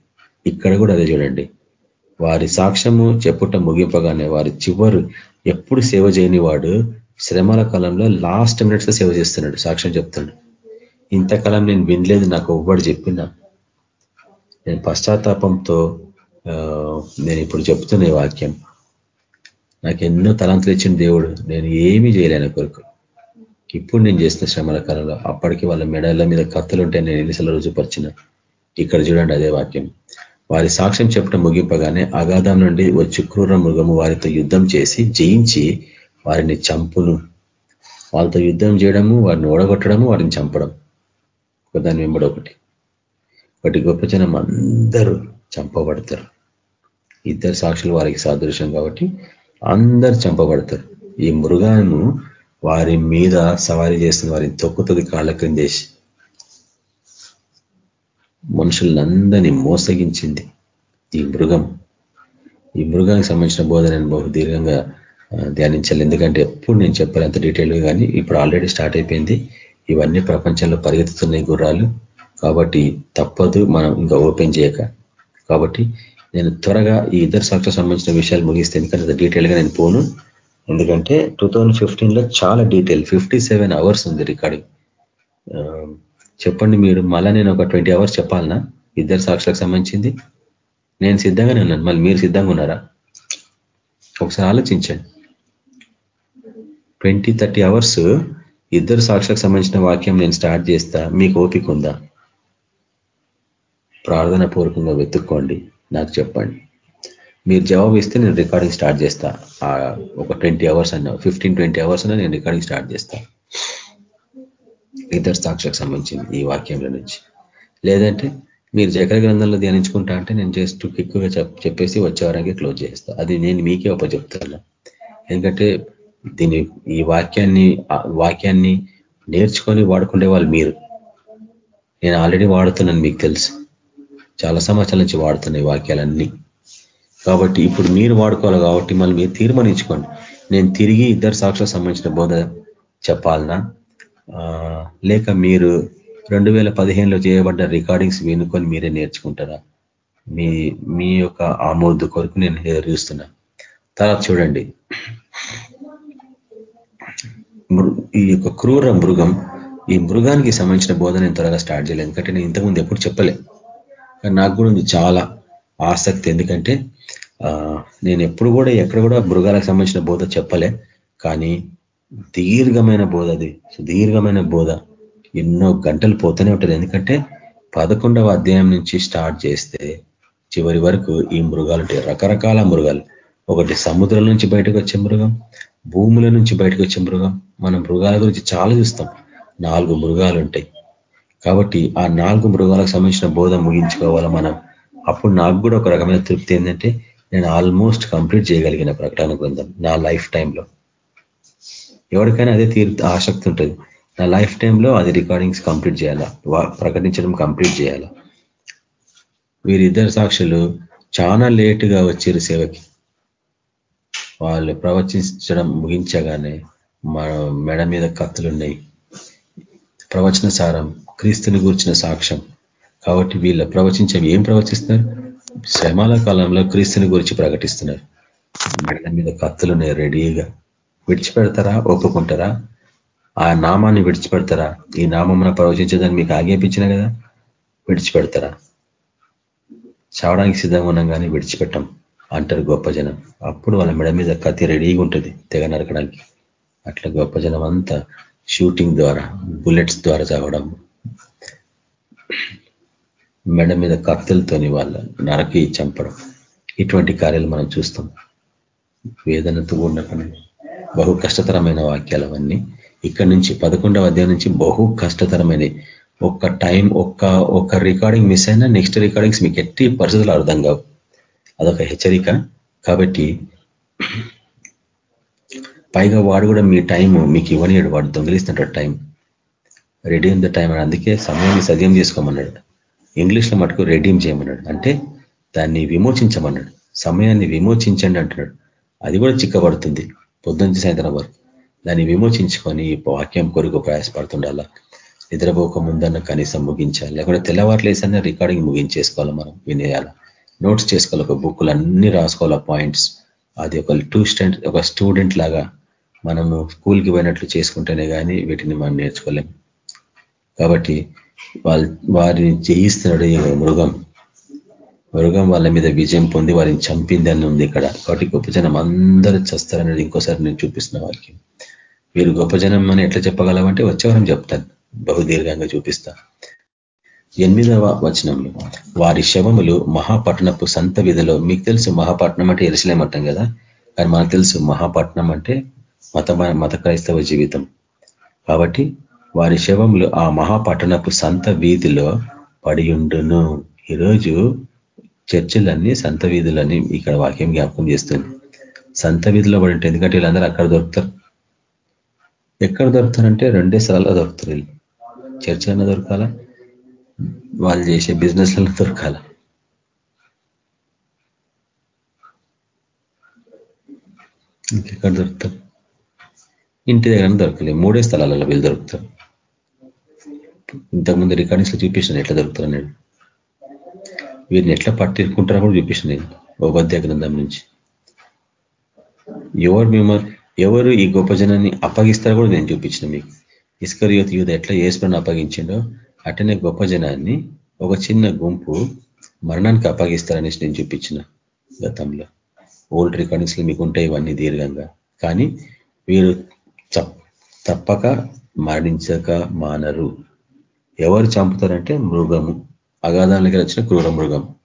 A: ఇక్కడ కూడా అదే చూడండి. వారి సాక్ష్యము చెప్పుట ముగింపగానే వారి చివరు ఎప్పుడు సేవ చేయని వాడు శ్రమల కాలంలో లాస్ట్ మినిట్స్ సేవ చేస్తున్నాడు సాక్ష్యం చెప్తున్నాడు. ఇంతకాలం నేను వినలేదు నాకు ఒవ్వడు చెప్పిన. నేను పశ్చాత్తాపంతో నేను ఇప్పుడు చెప్తున్న వాక్యం. నాకు ఎన్నో తలంతులు ఇచ్చిన దేవుడు. నేను ఏమీ చేయలేను కొరకు. ఇప్పుడు నేను చేసిన శ్రమల కాలంలో అప్పటికి వాళ్ళ మెడల మీద కత్తులుంటే నేను ఎన్నిసార్లు రుజుపరిచిన ఇక్కడ చూడండి అదే వాక్యం. వారి సాక్ష్యం చెప్పడం ముగింపగానే అగాధం నుండి వచ్చి క్రూర మృగము వారితో యుద్ధం చేసి జయించి వారిని చంపును. వాళ్ళతో యుద్ధం చేయడము వారిని ఓడగొట్టడము వారిని చంపడం. దాని వెంబడి ఒకటి. ఒకటి గొప్ప జనం అందరూ చంపబడతారు. ఇద్దరు సాక్షులు వారికి సాదృశ్యం కాబట్టి అందరు చంపబడతారు. ఈ మృగాను వారి మీద సవారీ చేస్తుంది వారిని తొక్కుతుంది కాళ్ళ క్రిందేసి మనుషులందరినీ మోసగించింది ఈ మృగం. ఈ మృగానికి సంబంధించిన బోధ నేను బహు దీర్ఘంగా ధ్యానించాలి. ఎందుకంటే ఎప్పుడు నేను చెప్పాలి అంత డీటెయిల్గా కానీ ఇప్పుడు ఆల్రెడీ స్టార్ట్ అయిపోయింది. ఇవన్నీ ప్రపంచంలో పరిగెత్తుతున్నాయి గుర్రాలు. కాబట్టి తప్పదు మనం ఇంకా ఓపెన్ చేయక. కాబట్టి నేను త్వరగా ఈ ఇద్దరు సాక్షి సంబంధించిన విషయాలు ముగిస్తే ఎందుకంటే డీటెయిల్గా నేను పోను. ఎందుకంటే టూ థౌజండ్లో చాలా డీటెయిల్ ఫిఫ్టీ సెవెన్ అవర్స్ ఉంది రికార్డింగ్ చెప్పండి మీరు మళ్ళా నేను ఒక ట్వంటీ అవర్స్ చెప్పాలనా? ఇద్దరు సాక్షులకు సంబంధించింది. నేను సిద్ధంగానే ఉన్నాను. మళ్ళీ మీరు సిద్ధంగా ఉన్నారా? ఒకసారి ఆలోచించండి. ట్వంటీ థర్టీ అవర్స్ ఇద్దరు సాక్షులకు సంబంధించిన వాక్యం నేను స్టార్ట్ చేస్తా. మీకు ఓపిక ఉందా? ప్రార్థన పూర్వకంగా వెతుక్కోండి. నాకు చెప్పండి. మీరు జవాబు ఇస్తే నేను రికార్డింగ్ స్టార్ట్ చేస్తా. ఒక ట్వంటీ అవర్స్ అన్న ఫిఫ్టీన్ ట్వంటీ అవర్స్ అన్న నేను రికార్డింగ్ స్టార్ట్ చేస్తా. ఇద్దరు సాక్షులకు సంబంధించింది ఈ వాక్యంలో నుంచి. లేదంటే మీరు జకర గ్రంథంలో ధ్యానించుకుంటా అంటే నేను జస్ట్ క్విక్గా చెప్పేసి వచ్చేవారానికి క్లోజ్ చేస్తా. అది నేను మీకే ఒక చెప్తాను ఎందుకంటే దీని ఈ వాక్యాన్ని వాక్యాన్ని నేర్చుకొని వాడుకునే వాళ్ళు మీరు. నేను ఆల్రెడీ వాడుతున్నాను మీకు తెలుసు. చాలా సంవత్సరాల నుంచి వాడుతున్నాయి వాక్యాలన్నీ. కాబట్టి ఇప్పుడు మీరు వాడుకోవాలి కాబట్టి మళ్ళీ మీరు తీర్మానించుకోండి. నేను తిరిగి ఇద్దరు సాక్షులకు సంబంధించిన బోధ చెప్పాలనా? లేక మీరు రెండు వేల పదిహేనులో చేయబడ్డ రికార్డింగ్స్ వినుకొని మీరే నేర్చుకుంటారా? మీ మీ యొక్క ఆమోదు కొరకు నేను ఎదురుస్తున్నా తర్వాత చూడండి. ఈ యొక్క క్రూర మృగం ఈ మృగానికి సంబంధించిన బోధన నేను త్వరగా స్టార్ట్ చేయలేదు. ఎందుకంటే నేను ఇంతకుముందు ఎప్పుడు చెప్పలే. నాకు కూడా ఉంది చాలా ఆసక్తి. ఎందుకంటే నేను ఎప్పుడు కూడా ఎక్కడ కూడా మృగాలకు సంబంధించిన బోధ చెప్పలే. కానీ దీర్ఘమైన బోధ అది. సుదీర్ఘమైన బోధ. ఎన్నో గంటలు పోతూనే ఉంటుంది. ఎందుకంటే పదకొండవ అధ్యాయం నుంచి స్టార్ట్ చేస్తే చివరి వరకు ఈ మృగాలు ఉంటాయి. రకరకాల మృగాలు. ఒకటి సముద్రం నుంచి బయటకు వచ్చే మృగం భూముల నుంచి బయటకు వచ్చే మృగం. మనం మృగాల గురించి చాలా చూస్తాం. నాలుగు మృగాలు ఉంటాయి. కాబట్టి ఆ నాలుగు మృగాలకు సంబంధించిన బోధ ముగించుకోవాలి మనం. అప్పుడు నాకు కూడా ఒక రకమైన తృప్తి ఏంటంటే నేను ఆల్మోస్ట్ కంప్లీట్ చేయగలిగిన ప్రకటన గ్రంథం నా లైఫ్ టైంలో ఎవరికైనా అదే తీరు ఆసక్తి ఉంటుంది. నా లైఫ్ టైంలో అది రికార్డింగ్స్ కంప్లీట్ చేయాలా? ప్రకటించడం కంప్లీట్ చేయాలా? వీరిద్దరు సాక్షులు చాలా లేటుగా వచ్చారు సేవకి. వాళ్ళు ప్రవచించడం ముగించగానే మన మెడ మీద కత్తులున్నాయి. ప్రవచన సారం క్రీస్తుని గూర్చిన సాక్ష్యం. కాబట్టి వీళ్ళ ప్రవచించం ఏం ప్రవచిస్తున్నారు శ్రమాల కాలంలో క్రీస్తుని గురించి ప్రకటిస్తున్నారు. మెడ మీద కత్తులున్నాయి రెడీగా. విడిచిపెడతారా? ఒప్పుకుంటారా? ఆ నామాన్ని విడిచిపెడతారా? ఈ నామమున ప్రవచించదని మీకు ఆజ్ఞాపించిన కదా? విడిచిపెడతారా? చావడానికి సిద్ధంగా ఉన్నాం కానీ విడిచిపెట్టాం అంటారు గొప్ప జనం. అప్పుడు వాళ్ళ మెడ మీద కత్తి రెడీగా ఉంటుంది తెగ నరకడానికి. అట్లా గొప్ప జనం అంతా షూటింగ్ ద్వారా బుల్లెట్స్ ద్వారా చావడం. మెడ మీద కత్తులతోని వాళ్ళ నరకి చంపడం. ఇటువంటి కార్యాలు మనం చూస్తాం. వేదనతో ఉండకనే బహు కష్టతరమైన వాక్యాలు అవన్నీ. ఇక్కడ నుంచి పదకొండవ అధ్యాయం నుంచి బహు కష్టతరమైనవి. ఒక్క టైం ఒక్క ఒక్క రికార్డింగ్ మిస్ అయినా నెక్స్ట్ రికార్డింగ్స్ మీకు ఎట్టి పరిస్థితులు అర్థం కావు. అదొక హెచ్చరిక. కాబట్టి పైగా వాడు కూడా మీ టైం మీకు ఇవ్వనియాడు వాడు దొంగిలిస్తుంటాడు time. Ready in the time అని. అందుకే సమయాన్ని సదయం చేసుకోమన్నాడు. ఇంగ్లీష్లో మటుకు రెడీమ్ చేయమన్నాడు. అంటే దాన్ని విమోచించమన్నాడు. సమయాన్ని విమోచించండి అంటున్నాడు. అది కూడా చిక్కబడుతుంది పొద్దుంచి సాయంత్రం వరకు. దాన్ని విమోచించుకొని వాక్యం కొరకు ప్రయాసపడుతుండాలా? నిద్రపోక ముందన్న కనీసం ముగించాలి? లేకుంటే తెల్లవారులేసన్న రికార్డింగ్ ముగించేసుకోవాలి మనం? వినేయాల? నోట్స్ చేసుకోవాలి? ఒక బుక్లు అన్ని రాసుకోవాలి? పాయింట్స్? అది ఒక టూ స్టెంట్ ఒక స్టూడెంట్ లాగా మనము స్కూల్కి పోయినట్లు చేసుకుంటేనే కానీ వీటిని మనం నేర్చుకోలేం. కాబట్టి వాళ్ళు వారిని జయిస్తున్నాడు మృగం. మృగం వాళ్ళ మీద విజయం పొంది వారిని చంపిందని ఉంది ఇక్కడ. కాబట్టి గొప్ప జనం అందరూ చస్తారనేది ఇంకోసారి నేను చూపిస్తున్న వారికి మీరు గొప్ప జనం అని ఎట్లా చెప్పగలమంటే వచ్చేవారం చెప్తాను. బహుదీర్ఘంగా చూపిస్తా. ఎనిమిదవ వచనంలో వారి శవములు మహాపట్నపు సంత విధిలో మీకు తెలుసు మహాపట్నం అంటే ఎరసలేమంటాం కదా? కానీ మనకు తెలుసు మహాపట్నం అంటే మత మత క్రైస్తవ జీవితం. కాబట్టి వారి శవములు ఆ మహాపట్టణపు సంత వీధిలో పడియుండును. ఈరోజు చర్చిలన్నీ సంత వీధులని ఇక్కడ వాక్యం జ్ఞాపకం చేస్తుంది. సంత వీధిలో పడి ఉంటుంది ఎందుకంటే వీళ్ళందరూ అక్కడ దొరుకుతారు. ఎక్కడ దొరుకుతారంటే రెండే స్థలాల్లో దొరుకుతారు వీళ్ళు. చర్చలన్నా దొరకాల వాళ్ళు చేసే బిజినెస్లలో దొరకాల. ఇంకెక్కడ దొరుకుతారు? ఇంటి దగ్గర దొరకలేదు. మూడే స్థలాలలో వీళ్ళు దొరుకుతారు. ఇంతకుముందు రికార్డింగ్స్లో చూపించిన ఎట్లా దొరుకుతారు నేను వీరిని ఎట్లా పట్టిరుకుంటారో కూడా చూపించిన నేను గ్రంథం నుంచి. ఎవరు మిమ్మల్ని ఎవరు ఈ గొప్ప జనాన్ని అప్పగిస్తారో కూడా నేను చూపించిన మీకు. ఇస్కరియోత్ యూధ ఎట్లా ఏసులను అప్పగించిండో అట్టనే గొప్ప జనాన్ని ఒక చిన్న గుంపు మరణానికి అప్పగిస్తారనేసి నేను చూపించిన గతంలో. ఓల్డ్ రికార్డింగ్స్లో మీకు ఉంటాయి ఇవన్నీ దీర్ఘంగా. కానీ వీరు తప్పక మరణించక మానరు. ఎవరు చంపుతారంటే మృగము. అగాధానికి వచ్చిన క్రూర మృగం.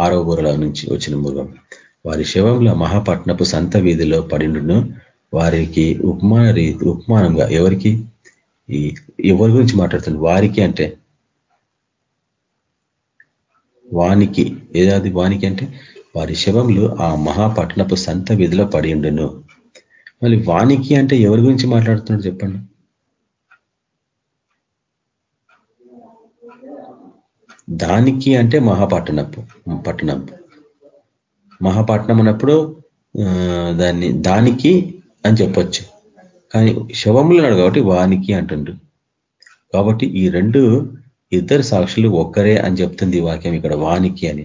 A: ఆరవ బూరల నుంచి వచ్చిన మృగం. వారి శవంలో మహాపట్నపు సంత వీధిలో పడిండును. వారికి ఉపమాన రీతి ఉపమానంగా ఎవరికి? ఎవరి గురించి మాట్లాడుతుంది వారికి అంటే? వానికి. ఏదాది వానికి అంటే? వారి శవంలు ఆ మహాపట్నపు సంత వీధిలో పడిండును. మళ్ళీ వానికి అంటే ఎవరి గురించి మాట్లాడుతున్నాడు చెప్పండి. దానికి అంటే మహాపట్టణపు పట్టణం మహాపట్నం అన్నప్పుడు దాన్ని దానికి అని చెప్పొచ్చు. కానీ శవములు అన్నాడు కాబట్టి వానికి అంటుండ్రు కాబట్టి ఈ రెండు ఇద్దరు సాక్షులు ఒక్కరే అని చెప్తుంది వాక్యం ఇక్కడ వానికి అని.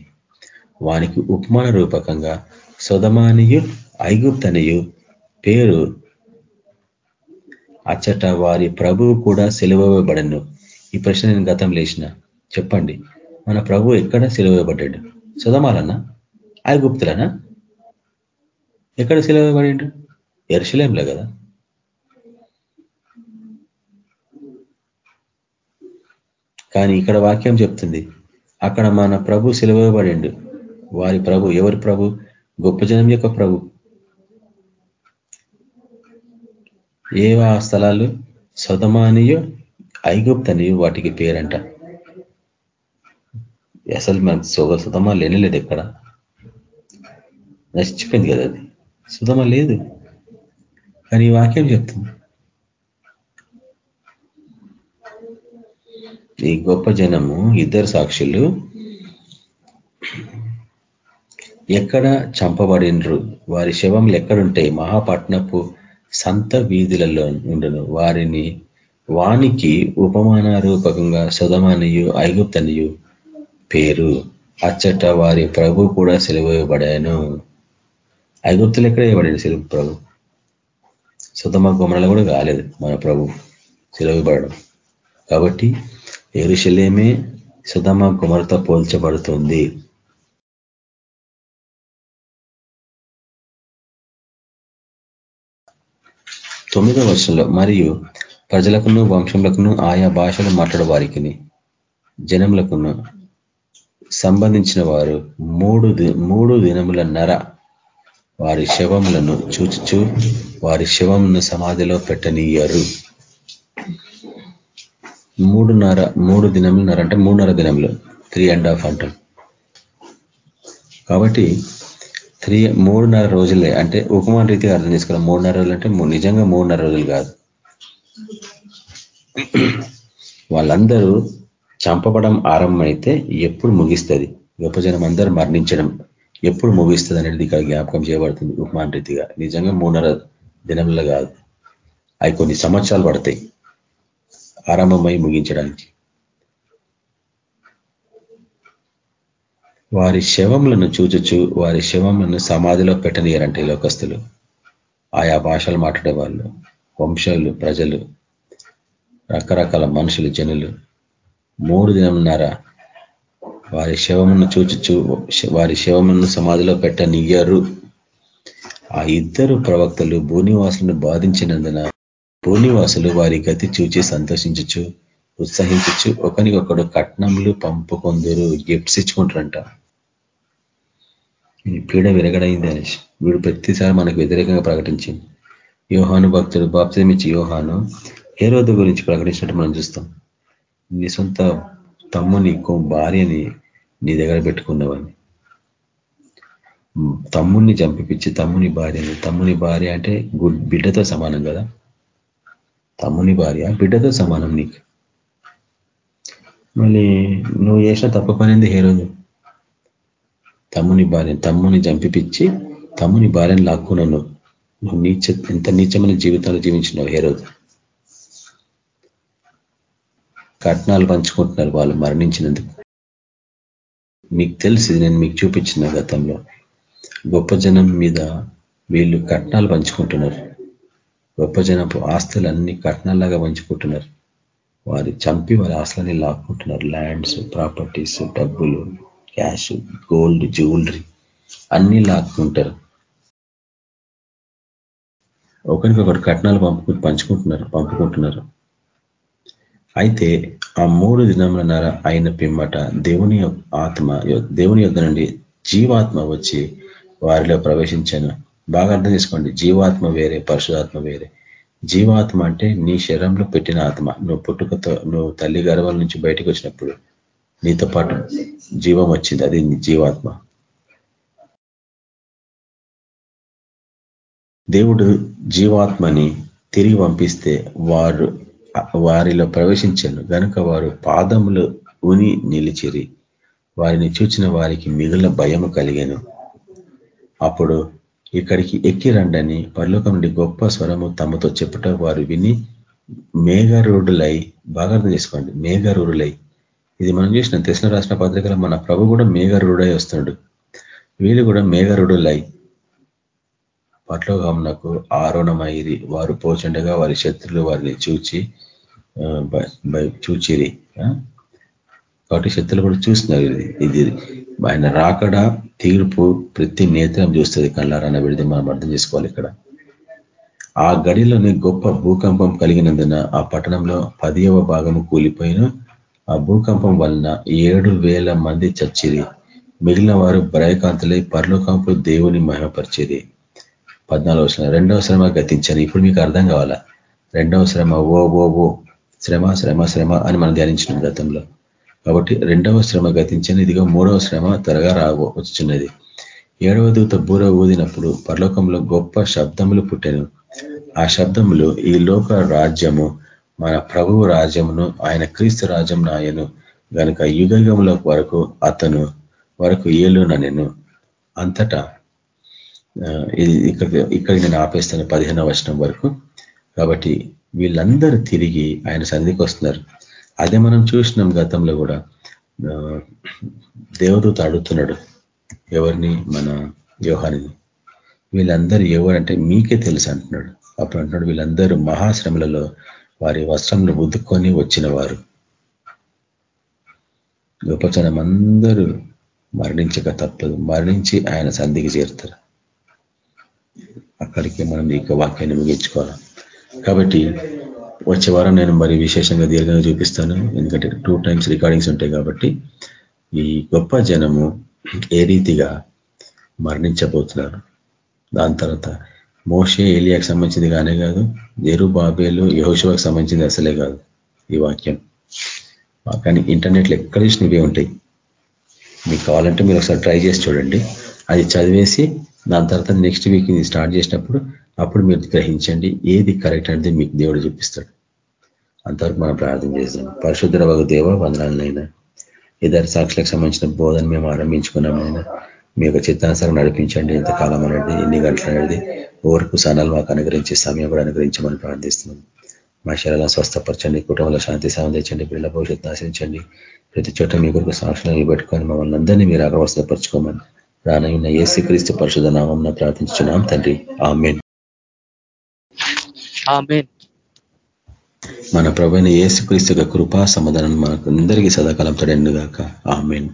A: వానికి ఉపమాన రూపకంగా సుధమానియు ఐగుప్తనియు పేరు అచ్చట వారి ప్రభువు కూడా సెలవబడను ఈ ప్రశ్న నేను గతం లేచిన చెప్పండి. మన ప్రభు ఎక్కడ సెలవబడ్డాడు? సుధమాలన్నా ఐగుప్తులనా? ఎక్కడ సెలవబడిండు ఎరుసలేంలో కదా. కానీ ఇక్కడ వాక్యం చెప్తుంది అక్కడ మన ప్రభు సెలవబడిండు. వారి ప్రభు ఎవరి ప్రభు? గొప్ప జనం యొక్క ప్రభు. ఏవా స్థలాలు? సొతమానియు ఐగుప్తని వాటికి పేరంట. అసలు మనకు సొగ సుధమ లేనేలేదు ఎక్కడ? నశించిపోయింది కదా అది. సుధమ లేదు. కానీ ఈ వాక్యం చెప్తుంది. ఈ గొప్ప జనము ఇద్దరు సాక్షులు ఎక్కడ చంపబడినరు? వారి శవంలు ఎక్కడుంటాయి? మహాపట్నపు సంత వీధులలో ఉండును. వారిని వానికి ఉపమానారూపకంగా సుధమనియు సుధమానియు ఐగుప్తనియు పేరు. అచ్చట వారి ప్రభు కూడా సెలవుబడాను ఐగుప్తులు ఎక్కడ ఇవ్వబడింది సెలవు ప్రభు? సుతమ గుమరలు కూడా కాలేదు మన ప్రభు సెలవుబడడం కాబట్టి ఎరుశలేమే సుధమ కుమరతో పోల్చబడుతుంది. తొమ్మిదో వర్షంలో మరియు ప్రజలకును వంశములకును ఆయా భాషలు మాట్లాడే వారికి జనములకును సంబంధించిన వారు మూడు మూడు దినముల నర వారి శవములను చూచుచు వారి శవమును సమాధిలో పెట్టనీయరు. మూడున్నర మూడు దినములున్నర అంటే మూడున్నర దినములు. త్రీ అండ్ హాఫ్ అంటాం. కాబట్టి త్రీ మూడున్నర రోజులే అంటే ఉపమాన రీతిగా అర్థం చేసుకోవాలి. మూడున్నర రోజులు అంటే నిజంగా మూడున్నర రోజులు కాదు. వాళ్ళందరూ చంపబడం ఆరంభమైతే ఎప్పుడు ముగిస్తుంది? గొప్ప అందరూ మరణించడం ఎప్పుడు ముగిస్తుంది అనేది ఇక్కడ జ్ఞాపకం చేయబడుతుంది ఉపమాన రీతిగా నిజంగా మూడున్నర దినంలో కాదు. అవి కొన్ని సంవత్సరాలు పడతాయి ఆరంభమై ముగించడానికి. వారి శవములను చూచుచు వారి శవములను సమాధిలో పెట్టనీయరంటే లోకస్తులు. ఆయా భాషలు మాట్లాడే వాళ్ళు వంశాలు ప్రజలు రకరకాల మనుషులు జనులు. మూడు దినంన్నర వారి శవమును చూచుచు వారి శవమును సమాధిలో పెట్టనియ్యారు ఆ ఇద్దరు ప్రవక్తలు భూనివాసులను బాధించినందున భూనివాసులు వారి గతి చూచి సంతోషించచ్చు ఉత్సహించచ్చు ఒకరికొకడు కట్నములు పంపుకొందరు గిఫ్ట్స్ ఇచ్చుకుంటారంట పీడ విరగడైంది అనేసి వీడు ప్రతిసారి మనకు వ్యతిరేకంగా ప్రకటించింది. యోహాను భక్తుడు బాప్తిమిచ్చి యోహాను ఏ రోజు గురించి ప్రకటించినట్టు మనం చూస్తాం. నీ సొంత తమ్ముని భార్యని నీ దగ్గర పెట్టుకున్నవని తమ్ముణ్ణి చంపిపించి తమ్ముని భార్యని తమ్ముని భార్య అంటే బిడ్డతో సమానం కదా? తమ్ముని భార్య బిడ్డతో సమానం నీకు. మళ్ళీ నువ్వు చేసిన తప్పు పనింది హేరోజు తమ్ముని భార్య తమ్ముని చంపిపించి తమ్ముని భార్యను లాక్కున్నాను నువ్వు. నీచ ఎంత నీచమైన జీవితాలు జీవించినావు హేరోజు రోజు కట్నాలు పంచుకుంటున్నారు వాళ్ళు మరణించినందుకు. మీకు తెలిసి నేను మీకు చూపించిన గతంలో. గొప్ప జనం మీద వీళ్ళు కట్నాలు పంచుకుంటున్నారు. గొప్ప జనపు ఆస్తులన్నీ కట్నాల్లాగా పంచుకుంటున్నారు. వారు చంపి వారి ఆస్తులన్నీ లాక్కుంటున్నారు. ల్యాండ్స్ ప్రాపర్టీస్ డబ్బులు క్యాష్ గోల్డ్ జ్యువెలరీ అన్నీ లాక్కుంటారు. ఒకరికొకరు కట్నాలు పంపు పంచుకుంటున్నారు పంపుకుంటున్నారు. అయితే ఆ మూడు దినములన్నర అయిన పిమ్మట దేవుని ఆత్మ దేవుని యొక్క నుండి జీవాత్మ వచ్చి వారిలో ప్రవేశించాను. బాగా అర్థం చేసుకోండి. జీవాత్మ వేరే పరిశుధాత్మ వేరే. జీవాత్మ అంటే నీ శరీరంలో పెట్టిన ఆత్మ. నువ్వు పుట్టుకతో నువ్వు తల్లి గర్వాల నుంచి బయటకు వచ్చినప్పుడు నీతో పాటు జీవం వచ్చింది. అది జీవాత్మ. దేవుడు జీవాత్మని తిరిగి పంపిస్తే వారు వారిలో ప్రవేశించాను. గనుక వారు పాదములు ఉని నిలిచిరి. వారిని చూచిన వారికి మిగుల భయము కలిగాను. అప్పుడు ఇక్కడికి ఎక్కి రండని పరలోకం నుండి గొప్ప స్వరము తమతో చెప్పుట వారు విని మేఘరుడులై బాగా అర్థం చేసుకోండి. మేఘరుడులై ఇది మనం చూసిన తెసిన రాష్ట్ర పత్రికలో మన ప్రభు కూడా మేఘరుడై వస్తున్నాడు. వీళ్ళు కూడా మేఘరుడులై పట్లోగమునకు ఆరోణమైరి వారు పోచండగా వారి శత్రులు వారిని చూచి చూచిరి. కాబట్టి శత్రులు కూడా చూస్తున్నారు ఇది ఆయన రాకడ తీర్పు ప్రతి నేత్రం చూస్తుంది. కళ్ళారన్న విడిది మనం అర్థం చేసుకోవాలి ఇక్కడ. ఆ గడిలోని గొప్ప భూకంపం కలిగినందున ఆ పట్టణంలో పదియవ భాగము కూలిపోయిన ఆ భూకంపం వలన ఏడు వేల మంది చచ్చిరి. మిగిలిన వారు భయకాంతులై పర్లోకంపు దేవుని మహిమపరిచేది పద్నాలుగు శ్రమ రెండవ శ్రమ గతించాను ఇప్పుడు మీకు అర్థం కావాలా? రెండవ శ్రమ ఓ ఓ ఓ శ్రమ శ్రమ శ్రమ అని మనం ధ్యానించిన గతంలో. కాబట్టి రెండవ శ్రమ గతించని ఇదిగో మూడవ శ్రమ త్వరగా రాబో వచ్చున్నది ఏడవ దూత బూర ఊదినప్పుడు పరలోకంలో గొప్ప శబ్దములు పుట్టాను. ఆ శబ్దములు ఈ లోక రాజ్యము మన ప్రభువు రాజ్యమును ఆయన క్రీస్తు రాజ్యం నాయను గనుక యుగముల వరకు అతను వరకు ఏలున నేను అంతటా ఇక్కడ ఇక్కడ నేను ఆపేస్తాను పదిహేనవ వర్షం వరకు. కాబట్టి వీళ్ళందరూ తిరిగి ఆయన సన్నిధికి వస్తున్నారు. అదే మనం చూసినాం గతంలో కూడా. దేవదూత అడుగుతున్నాడు ఎవరిని? మన వ్యూహాన్ని వీళ్ళందరూ ఎవరంటే మీకే తెలుసు అంటున్నాడు. అప్పుడు అంటున్నాడు వీళ్ళందరూ మహాశ్రమలలో వారి వస్త్రంలో ఉద్దుకొని వచ్చిన వారు గొప్పచనం అందరూ మరణించక తప్పదు. మరణించి ఆయన సంధికి చేరుతారు. అక్కడికి మనం ఈ వాక్యాన్ని ముగించుకోవాలి. కాబట్టి వచ్చే వారం నేను మరి విశేషంగా దీర్ఘంగా చూపిస్తాను. ఎందుకంటే టూ టైమ్స్ రికార్డింగ్స్ ఉంటాయి కాబట్టి ఈ గొప్ప జనము ఏ రీతిగా మరణించబోతున్నారు? దాని తర్వాత మోషే ఏలియాకి సంబంధించింది కానే కాదు జెరు బాబేలు యహోశివాకి సంబంధించింది అసలే కాదు ఈ వాక్యం. కానీ ఇంటర్నెట్లో ఎక్కడ చూసినవి ఉంటాయి. మీకు కావాలంటే మీరు ఒకసారి ట్రై చేసి చూడండి. అది చదివేసి దాని తర్వాత నెక్స్ట్ వీక్ ఇది స్టార్ట్ చేసినప్పుడు అప్పుడు మీరు గ్రహించండి ఏది కరెక్ట్ అనేది మీకు దేవుడు చూపిస్తాడు. అంతవరకు మనం ప్రార్థన చేద్దాం. పరిశుద్ధ ఒక దేవ వందనాలనైనా ఇద్దరు సాక్షులకు సంబంధించిన బోధన మేము ఆరంభించుకున్నామైనా మీ యొక్క చిత్తానుసారం నడిపించండి. ఎంతకాలం అనేది ఎన్ని గంటలు అనేది ఓర్పు సనాలు మాకు అనుగ్రహించి సమయం కూడా అనుగ్రహించమని ప్రార్థిస్తున్నాం. మా శరీరాలను స్వస్థపరచండి కుటుంబంలో శాంతి సాధించండి పిల్లల భవిష్యత్తు ఆశించండి ప్రతి చోట మీ కొరకు సాక్షులను పెట్టుకొని మమ్మల్ని అందరినీ మీరు అగ్రవస్థపరచుకోమని రానయ్యున్న ఏసు క్రీస్తు పరిశుధ నామం ప్రార్థించున్నాం తండ్రి. ఆమెన్. మన ప్రభుత్వ ఏసు క్రీస్తు కృపా సమాధానం మనకు అందరికీ సదాకాలం తడండుగాక.
B: ఆమెన్.